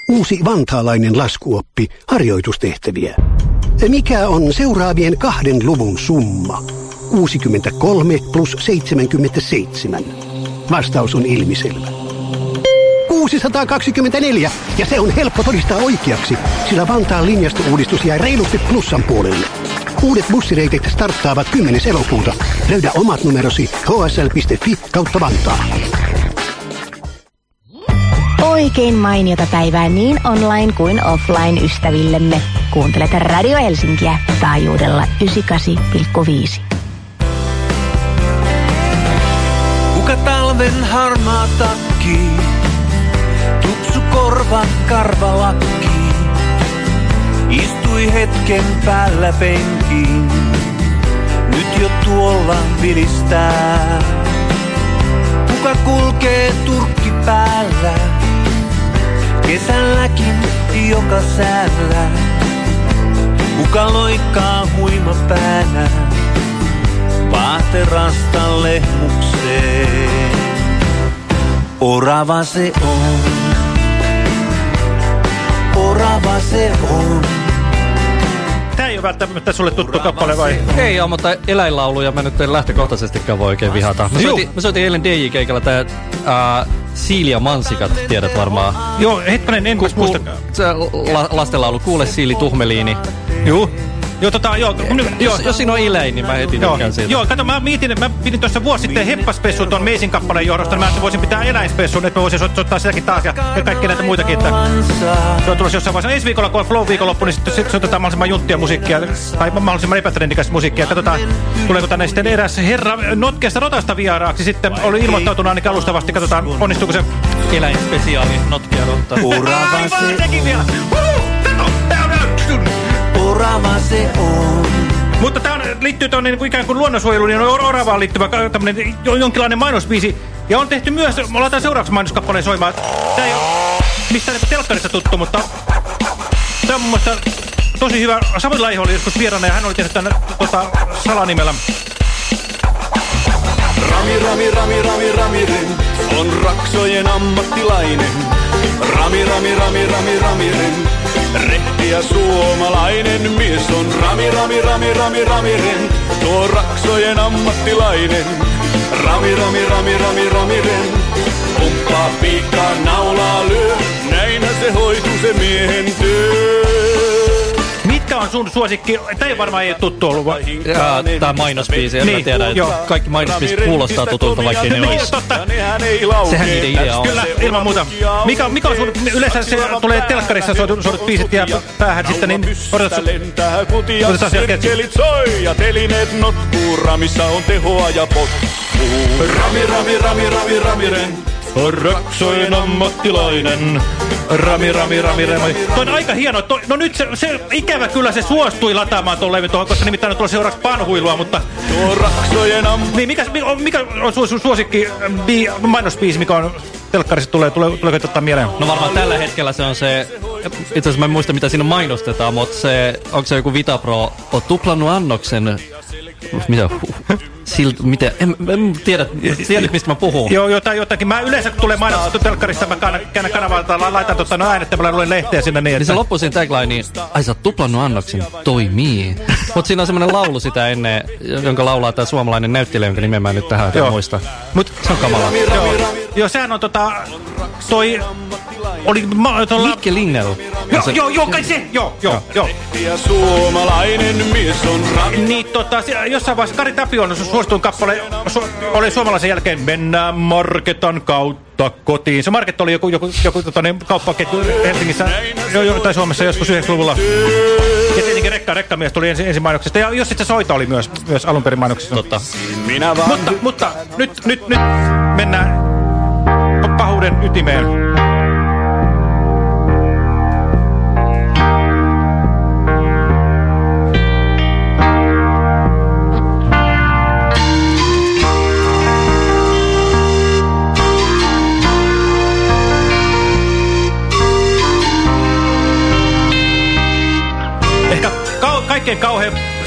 uusi vantaalainen laskuoppi harjoitustehtäviä. Mikä on seuraavien kahden luvun summa? 63 plus 77. Vastaus on ilmiselvä. 624, ja se on helppo todistaa oikeaksi, sillä Vantaan linjastouudistus jäi reilusti plussan puolelle. Uudet bussireitit starttaavat 10. elokuuta. Löydä omat numerosi hsl.fi kautta Vantaa. Oikein mainiota päivää niin online kuin offline ystävillemme. Kuuntelet Radio Helsinkiä taajuudella 98,5. Kuka talven harmaa takki, tupsu korva karvalakki, istui hetken päällä penkiin, nyt jo tuolla vilistää. Kuka kulkee turkki päällä, kesälläkin joka säällä, kuka loikkaa huima päänä? Vaaterasta lehmukseen. Orava se on, orava se on. Tää ei ole välttämättä sulle tuttu kappale vai? Ei ole, mutta eläinlauluja mä nyt en lähtökohtaisestikään voi oikein vihata. Mä soitin, mä soitin eilen DJ-keikalla tää ää, Siilia Mansikat, tiedät varmaan. Joo, hetkonen, en muista. Se la, lastenlaulu, kuule Siili Tuhmeliini. Joo. Joo, tota, joo. Nyt, Jos, jos siinä on eläin, niin mä heti Joo, tykkään siitä. joo, kato, mä mietin, että mä pidin tuossa vuosi sitten heppaspessun tuon Meisin kappaleen johdosta. Mä voisin pitää eläinspessun, että mä voisin soittaa sitäkin taas ja, ja kaikkea näitä muitakin. Että se on tulossa jossain vaiheessa. Ensi viikolla, kun on Flow-viikonloppu, niin sitten sit soitetaan mahdollisimman junttia musiikkia tai mahdollisimman epätrendikästä musiikkia. Katsotaan, tuleeko tänne sitten eräs herra notkeasta rotasta vieraaksi. Sitten oli ilmoittautunut ainakin alustavasti. Katsotaan, onnistuuko se. Eläinspesiaali, notkia rotta. Orava se, Sekin vielä. Orava se on. Mutta tämä liittyy tuonne niin kuin ikään kuin luonnonsuojeluun ja or oravaan liittyvä tämmönen jo- jonkinlainen mainosbiisi. Ja on tehty myös, me laitetaan seuraavaksi mainoskappaleen soimaan. Tämä ei ole mistään telkkarista tuttu, mutta tämä on mun mielestä tosi hyvä. Samuel Laiho oli joskus vieraana ja hän oli tehnyt tämän tota, salanimellä. Rami, Rami, Rami, Rami, Ramiren on raksojen ammattilainen. Rami, Rami, Rami, Rami, Ramiren, rehti ja suomalainen mies on. Rami, Rami, Rami, Rami, Ramiren, tuo raksojen ammattilainen. Rami, Rami, Rami, Rami, Ramiren, pomppaa piikkaa naulaa lyö. Näinhän se hoituu se miehen työ. Mitkä on sun suosikki? Tämä ei varmaan ei ole tuttu ollut. va- Ja, tää mainosbiisi, en Niin, mä tiedä, että joo. kaikki mainosbiisit kuulostaa tutulta, vaikka ei ne Niin, olisi. totta. Sehän niiden idea on. Kyllä, ilman muuta. Mikä, mikä on sun, yleensä se tulee telkkarissa soidut, biisit ja päähän sitten, niin odotat, kutia, Otetaan ketsi. soi ja telineet notkuu, ramissa on tehoa ja potkuu. Rami, rami, rami, rami, ramiren. Raksojen ammattilainen. Rami, rami, rami, rami. Toi on aika hieno. Toi, no nyt se, se, ikävä kyllä se suostui lataamaan tuon levy tuohon, koska nimittäin on tuolla seuraavaksi panhuilua, mutta... Tuo raksojen am... Niin, mikä, mikä, on sun, sun suosikki bi, mainosbiisi, mikä on telkkarissa tulee, tulee, tuleeko ottaa mieleen? No varmaan tällä hetkellä se on se, itse asiassa mä en muista mitä siinä mainostetaan, mutta se, onko se joku Vitapro, oot tuplannut annoksen, mitä, silt, mitä, en, en tiedä, tiedät mistä mä puhun. Joo, jotain, jotakin. Mä yleensä kun tulee mainostettu telkkarista, mä käännän, kanavalta, la- laitan tota, no äänettämällä luen lehteä sinne niin, Niin että... se loppui siinä taglinein, ai sä oot tuplannut annoksen, toimii. Mutta siinä on semmoinen laulu sitä ennen, jonka laulaa tämä suomalainen näyttelijä, jonka nimen mä nyt tähän muista. Mut, Se on kamala. Joo, joo, sehän on tota, toi, oli ma, tuolla... Mikke Linnell. Joo, joo, joo, kai se, joo, joo, joo. Ja suomalainen mies on rami. Niin tota, se- jossain vaiheessa Kari Tapion suosituin kappale su, oli suomalaisen jälkeen Mennään Marketan kautta kotiin. Se Market oli joku, joku, joku tota, niin, kauppaketju Helsingissä jo, jo, tai Suomessa joskus 90-luvulla. Ja tietenkin rekka, rekkamies tuli ensin, ensin mainoksesta. Ja jos sitten se soita oli myös, myös alun perin mainoksessa. Totta. Minä vaan... Mutta, mutta nyt, nyt, nyt mennään pahuuden ytimeen.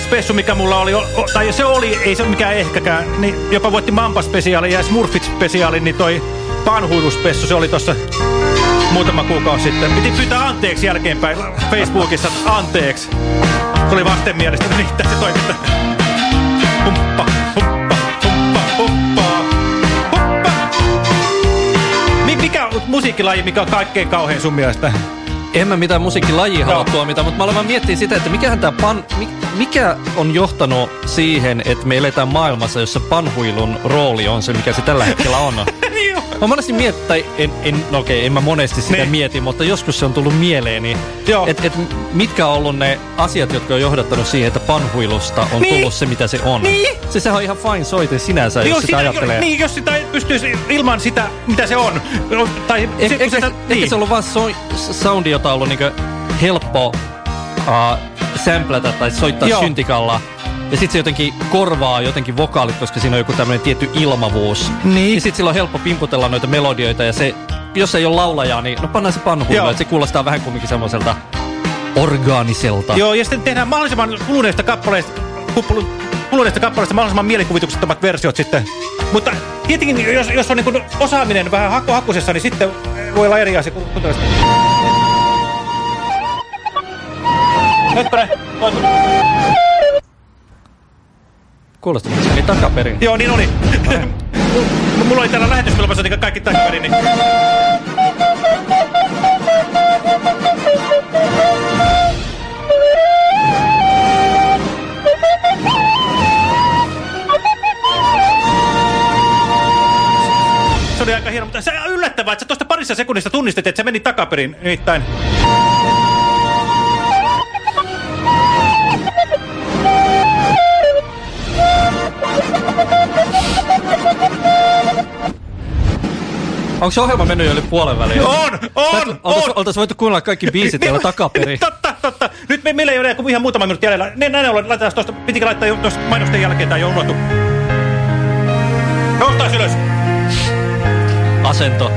Spessu, mikä mulla oli, tai se oli, ei se mikään ehkäkään, niin joka voitti Mampa-spesiaalin ja Smurfit-spesiaalin, niin toi panhuiluspessu, se oli tossa muutama kuukausi sitten. Piti pyytää anteeksi jälkeenpäin Facebookissa, anteeksi. Se oli vastenmielistä, niin tässä toiminta. Humppa, humppa, humppa, humppa, humppa. Mi mikä musiikkilaji, mikä on kaikkein kauhein sun mielestä? En mä mitään musiikkilajia halua tuomita, mutta mä aloin vaan miettiä sitä, että mikähän tää pan, mi, mikä on johtanut siihen, että me eletään maailmassa, jossa panhuilun rooli on se, mikä se tällä hetkellä on. <laughs> Mä monesti mietin, tai en, en, no okei, en mä monesti sitä Niin. mieti, mutta joskus se on tullut mieleeni, että et, mitkä on ollut ne asiat, jotka on johdattanut siihen, että panhuilusta on Niin. tullut se, mitä se on. Niin. Se sehän on ihan fine soite sinänsä, jos Joo, sitä sitä- ajattelee. Niin, jos sitä ei pystyisi ilman sitä, mitä se on. No, Tai Eh, se, ehkä, sitä, ehkä niin. se on ollut vaan so, soundi, jota on ollut niinku helppo uh, samplata tai soittaa Joo. syntikalla. Ja sitten se jotenkin korvaa jotenkin vokaalit, koska siinä on joku tämmöinen tietty ilmavuus. Niin. Ja sitten sillä on helppo pimputella noita melodioita ja se, jos ei ole laulajaa, niin no pannaan se panhuilu, Joo. että se kuulostaa vähän kumminkin semmoiselta orgaaniselta. Joo, ja sitten tehdään mahdollisimman kuluneista kappaleista, kuluneista kappaleista mahdollisimman mielikuvituksettomat versiot sitten. Mutta tietenkin, jos, jos on niin osaaminen vähän hakku hakkusessa, niin sitten voi olla eri asia kuin toista. Hetkinen, Kuulostaa, että se meni takaperin. Joo, niin oli. <laughs> Mulla oli täällä lähetysfilmassa jotenkin kaikki takaperin, niin... Se oli aika hieno, mutta se on yllättävää, että sä tuosta parissa sekunnista tunnistit, että se meni takaperin. Nimittäin Onko se ohjelma mennyt jo yli puolen väliin? On, on, Oltais, on. oltais voitu kuunnella kaikki biisit vielä takaperin. <laughs> Totta, totta. Nyt me, meillä ei ole kuin ihan muutama minuutti jäljellä. Ne, näin ollen laitetaan tuosta, pitikö laittaa jo tuosta mainosten jälkeen, tai jo unohtu. Nostaa ylös. Asento.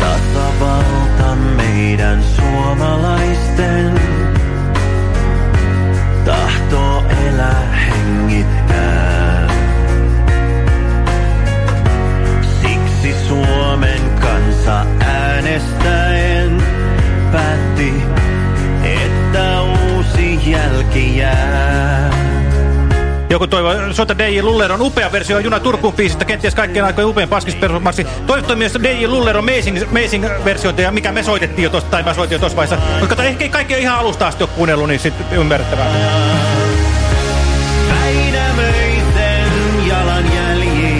Tasavalta meidän suomalaisten äänestäen päätti, että uusi jälki jää. Joku toivoo, soita DJ Lulleron upea versio Juna Turkuun biisistä, kenties kaikkien aikojen upein paskisperusmarssi. Toivottavasti myös DJ Lulleron Amazing, amazing versioita, ja mikä me soitettiin jo tosta, tai mä soitin jo tossa vaiheessa. Mutta ehkä kaikki ihan alusta asti ole kuunnellut, niin sitten ymmärrettävää.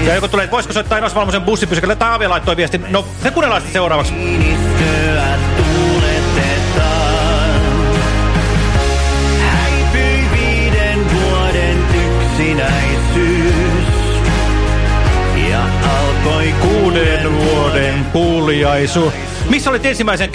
Ja joku tulee, että voisiko soittaa Enos Valmosen bussipysäkille, tai Ave laittoi viestin. No, se kuunnellaan sitten seuraavaksi. Alkoi Kuuden vuoden kuuliaisu. Missä olit, ensimmäisen,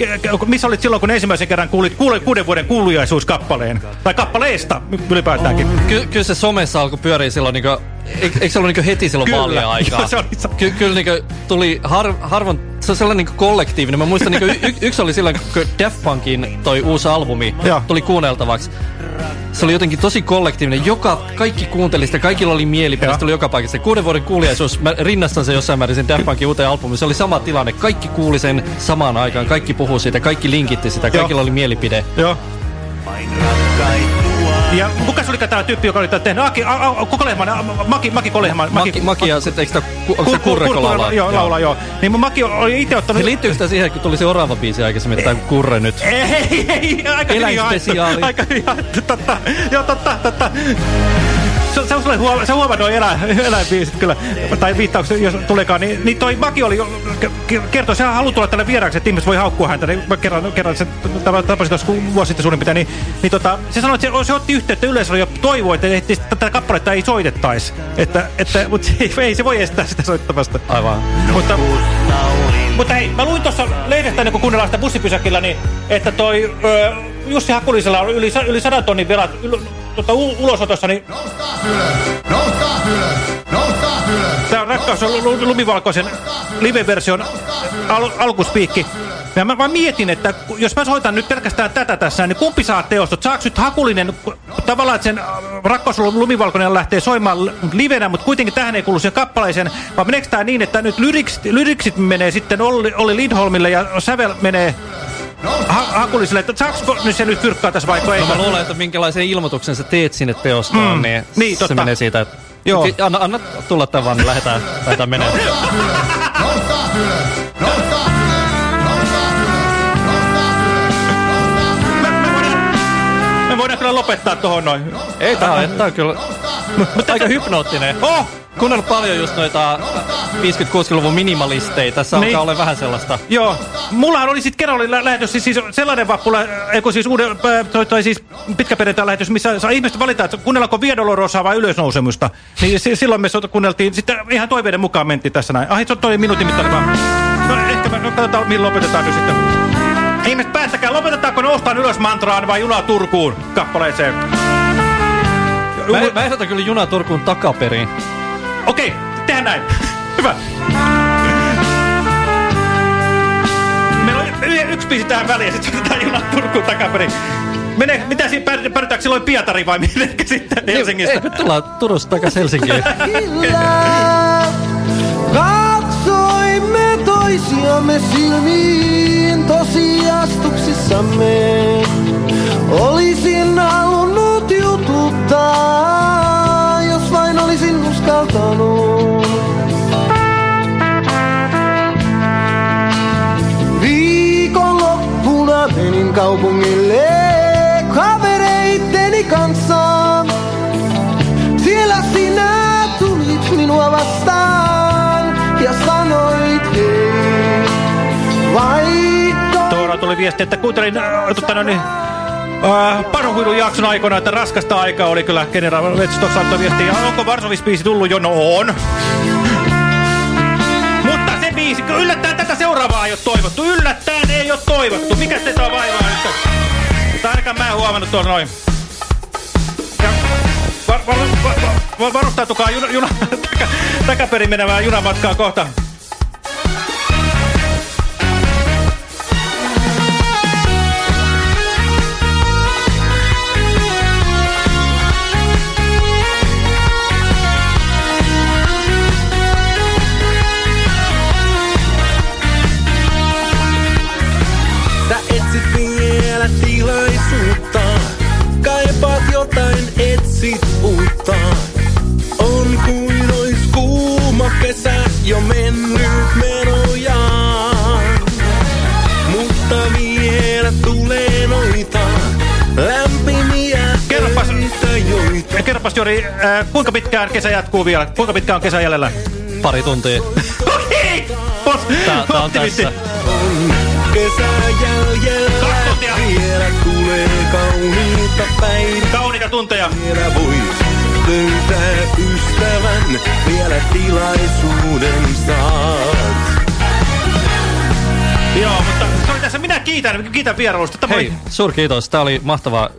missä olit silloin, kun ensimmäisen kerran kuulit kuule, kuuden vuoden kuuliaisuuskappaleen? Tai kappaleesta ylipäätäänkin. Ky kyllä se somessa alkoi pyöriä silloin niinku, eikö, eikö se ollut niinku heti silloin Kyllä. vaalien aikaa? <laughs> Joo, se oli se- Ky kyllä niinku tuli har harvoin, se on sellainen niinku kollektiivinen. Mä muistan niinku, y yksi oli silloin, kun Daft Punkin toi uusi albumi Joo. tuli kuunneltavaksi. Se oli jotenkin tosi kollektiivinen. Joka, kaikki kuunteli sitä, kaikilla oli mielipide, se tuli joka paikassa. Kuuden vuoden kuuliaisuus, mä rinnastan sen jossain määrin sen Daft Punkin uuteen albumiin. Se oli sama tilanne. Kaikki kuuli sen samaan aikaan, kaikki puhuu siitä, kaikki linkitti sitä, kaikilla oli mielipide. Joo. Ja kuka se oli tämä tyyppi, joka oli tätä tehnyt? Aki, a, a, Kolehman, a, Maki, Maki Kolehman. Maki, Maki ja sitten eikö sitä, onko se Kur- kur- Kurreko Kurkura- laulaa? Joo, laulaa, joo. Niin Maki oli itse ottanut... Se liittyykö sitä siihen, kun tuli se orava biisi aikaisemmin, että tämä Kurre nyt? Ei, ei, ei, aika hyvin haettu. Aika hyvin haettu, totta. Joo, totta, totta. Se, se, on huoma, se huomannut eläin, eläinbiisit kyllä, tai viittaukset, jos tuleekaan, niin, niin toi Maki oli, kertoi, sehän haluaa tulla tänne vieraaksi, että ihmiset voi haukkua häntä, niin mä kerran, kerran se tapa- tapasin tuossa vuosi sitten suurin piirtein, niin, niin tota, se sanoi, että se, se otti yhteyttä yleisölle ja toivoi, että, että tätä kappaletta ei soitettaisi, että, että, mutta se, ei, <laughs> ei se voi estää sitä soittamasta. Aivan. Mutta, mutta hei, mä luin tuossa lehdestä, ennen kuin kuunnellaan sitä bussipysäkillä, niin, että toi ö, Jussi Hakulisella on yli, yli 100 tonnin velat u, ulosotossa, niin... Nouskaa ylös! Nouskaa ylös! Tää on rakkaus on lu- lumivalkoisen live-version al alkuspiikki. Ja mä vaan mietin, että jos mä soitan nyt pelkästään tätä tässä, niin kumpi saa teostot? Saaks nyt Hakulinen, ku- tavallaan, että sen äh, rakkaus lumivalkoinen lähtee soimaan livenä, mutta kuitenkin tähän ei kuulu sen kappaleeseen, vaan meneekö tää niin, että nyt lyriksit, lyriksit menee sitten Olli, Olli Lindholmille ja sävel menee ha Hakuliselle, että saako nyt se nyt fyrkkaa tässä vaikka ei? No mä luulen, että minkälaisen ilmoituksen sä teet sinne teostoon, Mm, niin, niin, se totta. menee siitä, että Joo. Okei, Anna, anna tulla tämän vaan, niin lähdetään, lähdetään menemään. Nouskaa ylös! Nouskaa Me voidaan kyllä lopettaa tohon noin. Ei, tää on, tää on kyllä aika hypnoottinen. Oh! Kuunnellut paljon just noita 50-60-luvun minimalisteja. Tässä Niin. alkaa olla vähän sellaista. Joo, mullahan oli sitten kerran oli lä- lähetys, siis, siis sellainen vappula, eikö siis uuden, äh, toi, toi siis pitkäperjantai lähetys, missä saa ihmiset valita, että kuunnellaanko Viedolorosaa vai ylösnousemusta. Niin si silloin me kuunneltiin, sitten ihan toiveiden mukaan mentiin tässä näin. Ai, se on toi minuutin mittainen vaan. No ehkä me no, katsotaan, milloin lopetetaan nyt sitten. Ihmiset päättäkää, lopetetaanko noustaan ylös mantraan vai junaa Turkuun kappaleeseen. Mä, mä ehdotan kyllä juna Turkuun takaperin. Okei, tehdään näin. <laughs> Hyvä. Meillä on y- yksi biisi tähän väliin ja sitten otetaan junat Turkuun takaperin. Mene, mitä siinä, pär- päädytäänkö silloin Pietari vai <laughs> minnekä sitten Helsingistä? Ei, nyt tullaan Turusta takaisin Helsinkiin. <laughs> Katsoimme toisiamme silmiin tosiastuksissamme. Olisin halunnut jututtaa, jos vain olisin uskaltanut. Menin kaupungille kavereitteni kanssa. Siellä sinä tulit minua vastaan ja sanoit hei. Vaikka tuli viesti, että kuuntelin äh, niin, äh, jakson aikana, että raskasta aikaa oli kyllä General Vetstok saattoi viestiä. Onko Varsovis-biisi tullut jo? No on. Mutta se biisi, yllättäen tätä seuraavaa ei ole toivottu. Yllättäen ei ole toivottu. Mikä teitä on vaivaa nyt? Mutta ainakaan mä en huomannut tuolla noin. Var, var, var, var, varustautukaa juna, juna, <laughs> taka, takaperin menevää junamatkaa kohta. Kerropas Jori, äh, kuinka pitkään kesä jatkuu vielä? Kuinka pitkään on kesä jäljellä? Pari tuntia. <laughs> Okei! Tää, tää on tässä. Kesän jäljellä vielä tulee kauniita päivä. Kauniita tunteja. Vielä vois löytää ystävän, vielä tilaisuuden saat. Joo, mutta oli tässä. Minä kiitän, kiitän vierailusta. Tämä Hei, oli... suurkiitos. Tää oli mahtava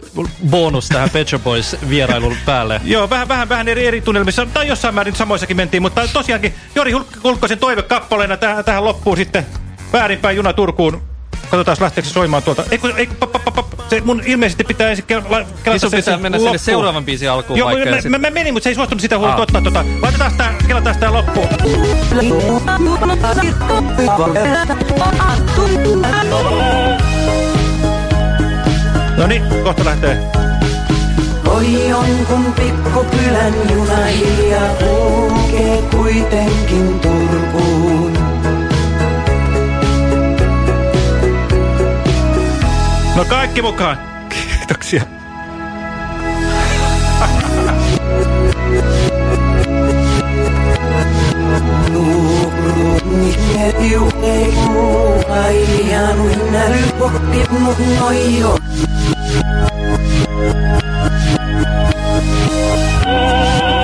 bonus tähän Pet Shop Boys vierailun päälle. <laughs> Joo, vähän, vähän, vähän eri, eri tunnelmissa, tai jossain määrin samoissakin mentiin, mutta tosiaankin Jori Hulk Hulkkosen toivekappaleena tähän, tähän loppuun sitten väärinpäin juna Turkuun. Katsotaan, lähteekö se soimaan tuolta. Ei, kun- ei, pap, pap, pap. Se mun ilmeisesti pitää ensin kel- la- kelata Niin sun pitää mennä sinne loppuun. seuraavan biisin alkuun Joo, vaikka. mä, mä, mä, menin, mutta se ei suostunut sitä huolta ottaa tota. Laitetaan tää, kelataan tää loppuun. No niin, kohta lähtee. Oi jonkun pikkukylän juna hiljaa kulkee kuitenkin Turkuun. No kaikki mukaan. Kiitoksia. On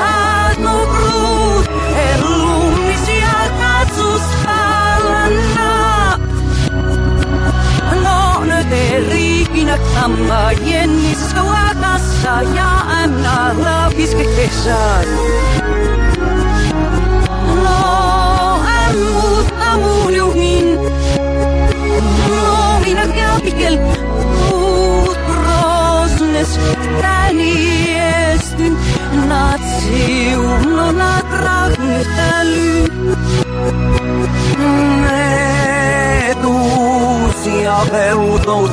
aatmokruut, erumisia katsuspalanna. No nyt ei riikinä kamma jennis kauakassa ja ämnä laukiske kesään. No ämmut amun juhin, no minä käpikel, muut prosnes, täni estyn, natsiuno natrahnytäly. Ne tuusia peltot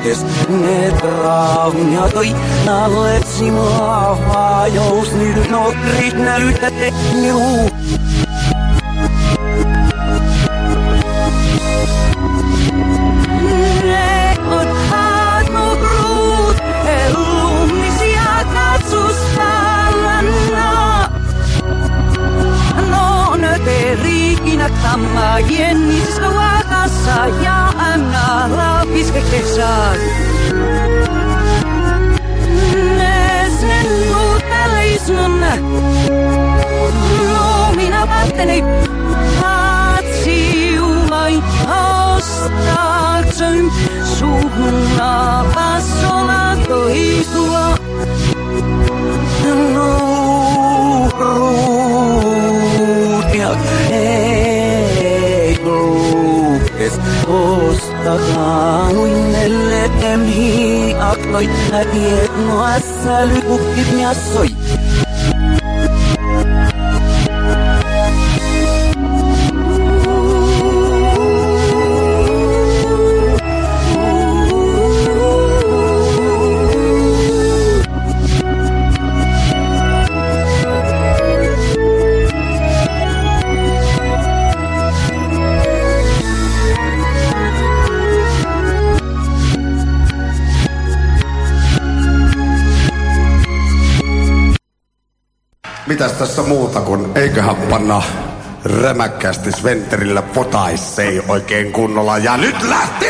arruutes, ne traumia toi nalleksi maa, jos nyt minuu. No nyt ei riikinä kamma jennis kauakassa ja ämnä laukiske kesään. Nesnen muuttelisnun, no minä päättäni Patsiumain ostaaksön suhunna passola toistua. Nuhruut ja ei kulkes, تطعوين اللي تمهي أطلت هديت مؤسسة لبكتب نياسوي Mitäs tässä muuta kuin eiköhän panna rämäkkästi Sventerillä potaissei oikein kunnolla. Ja nyt lähti!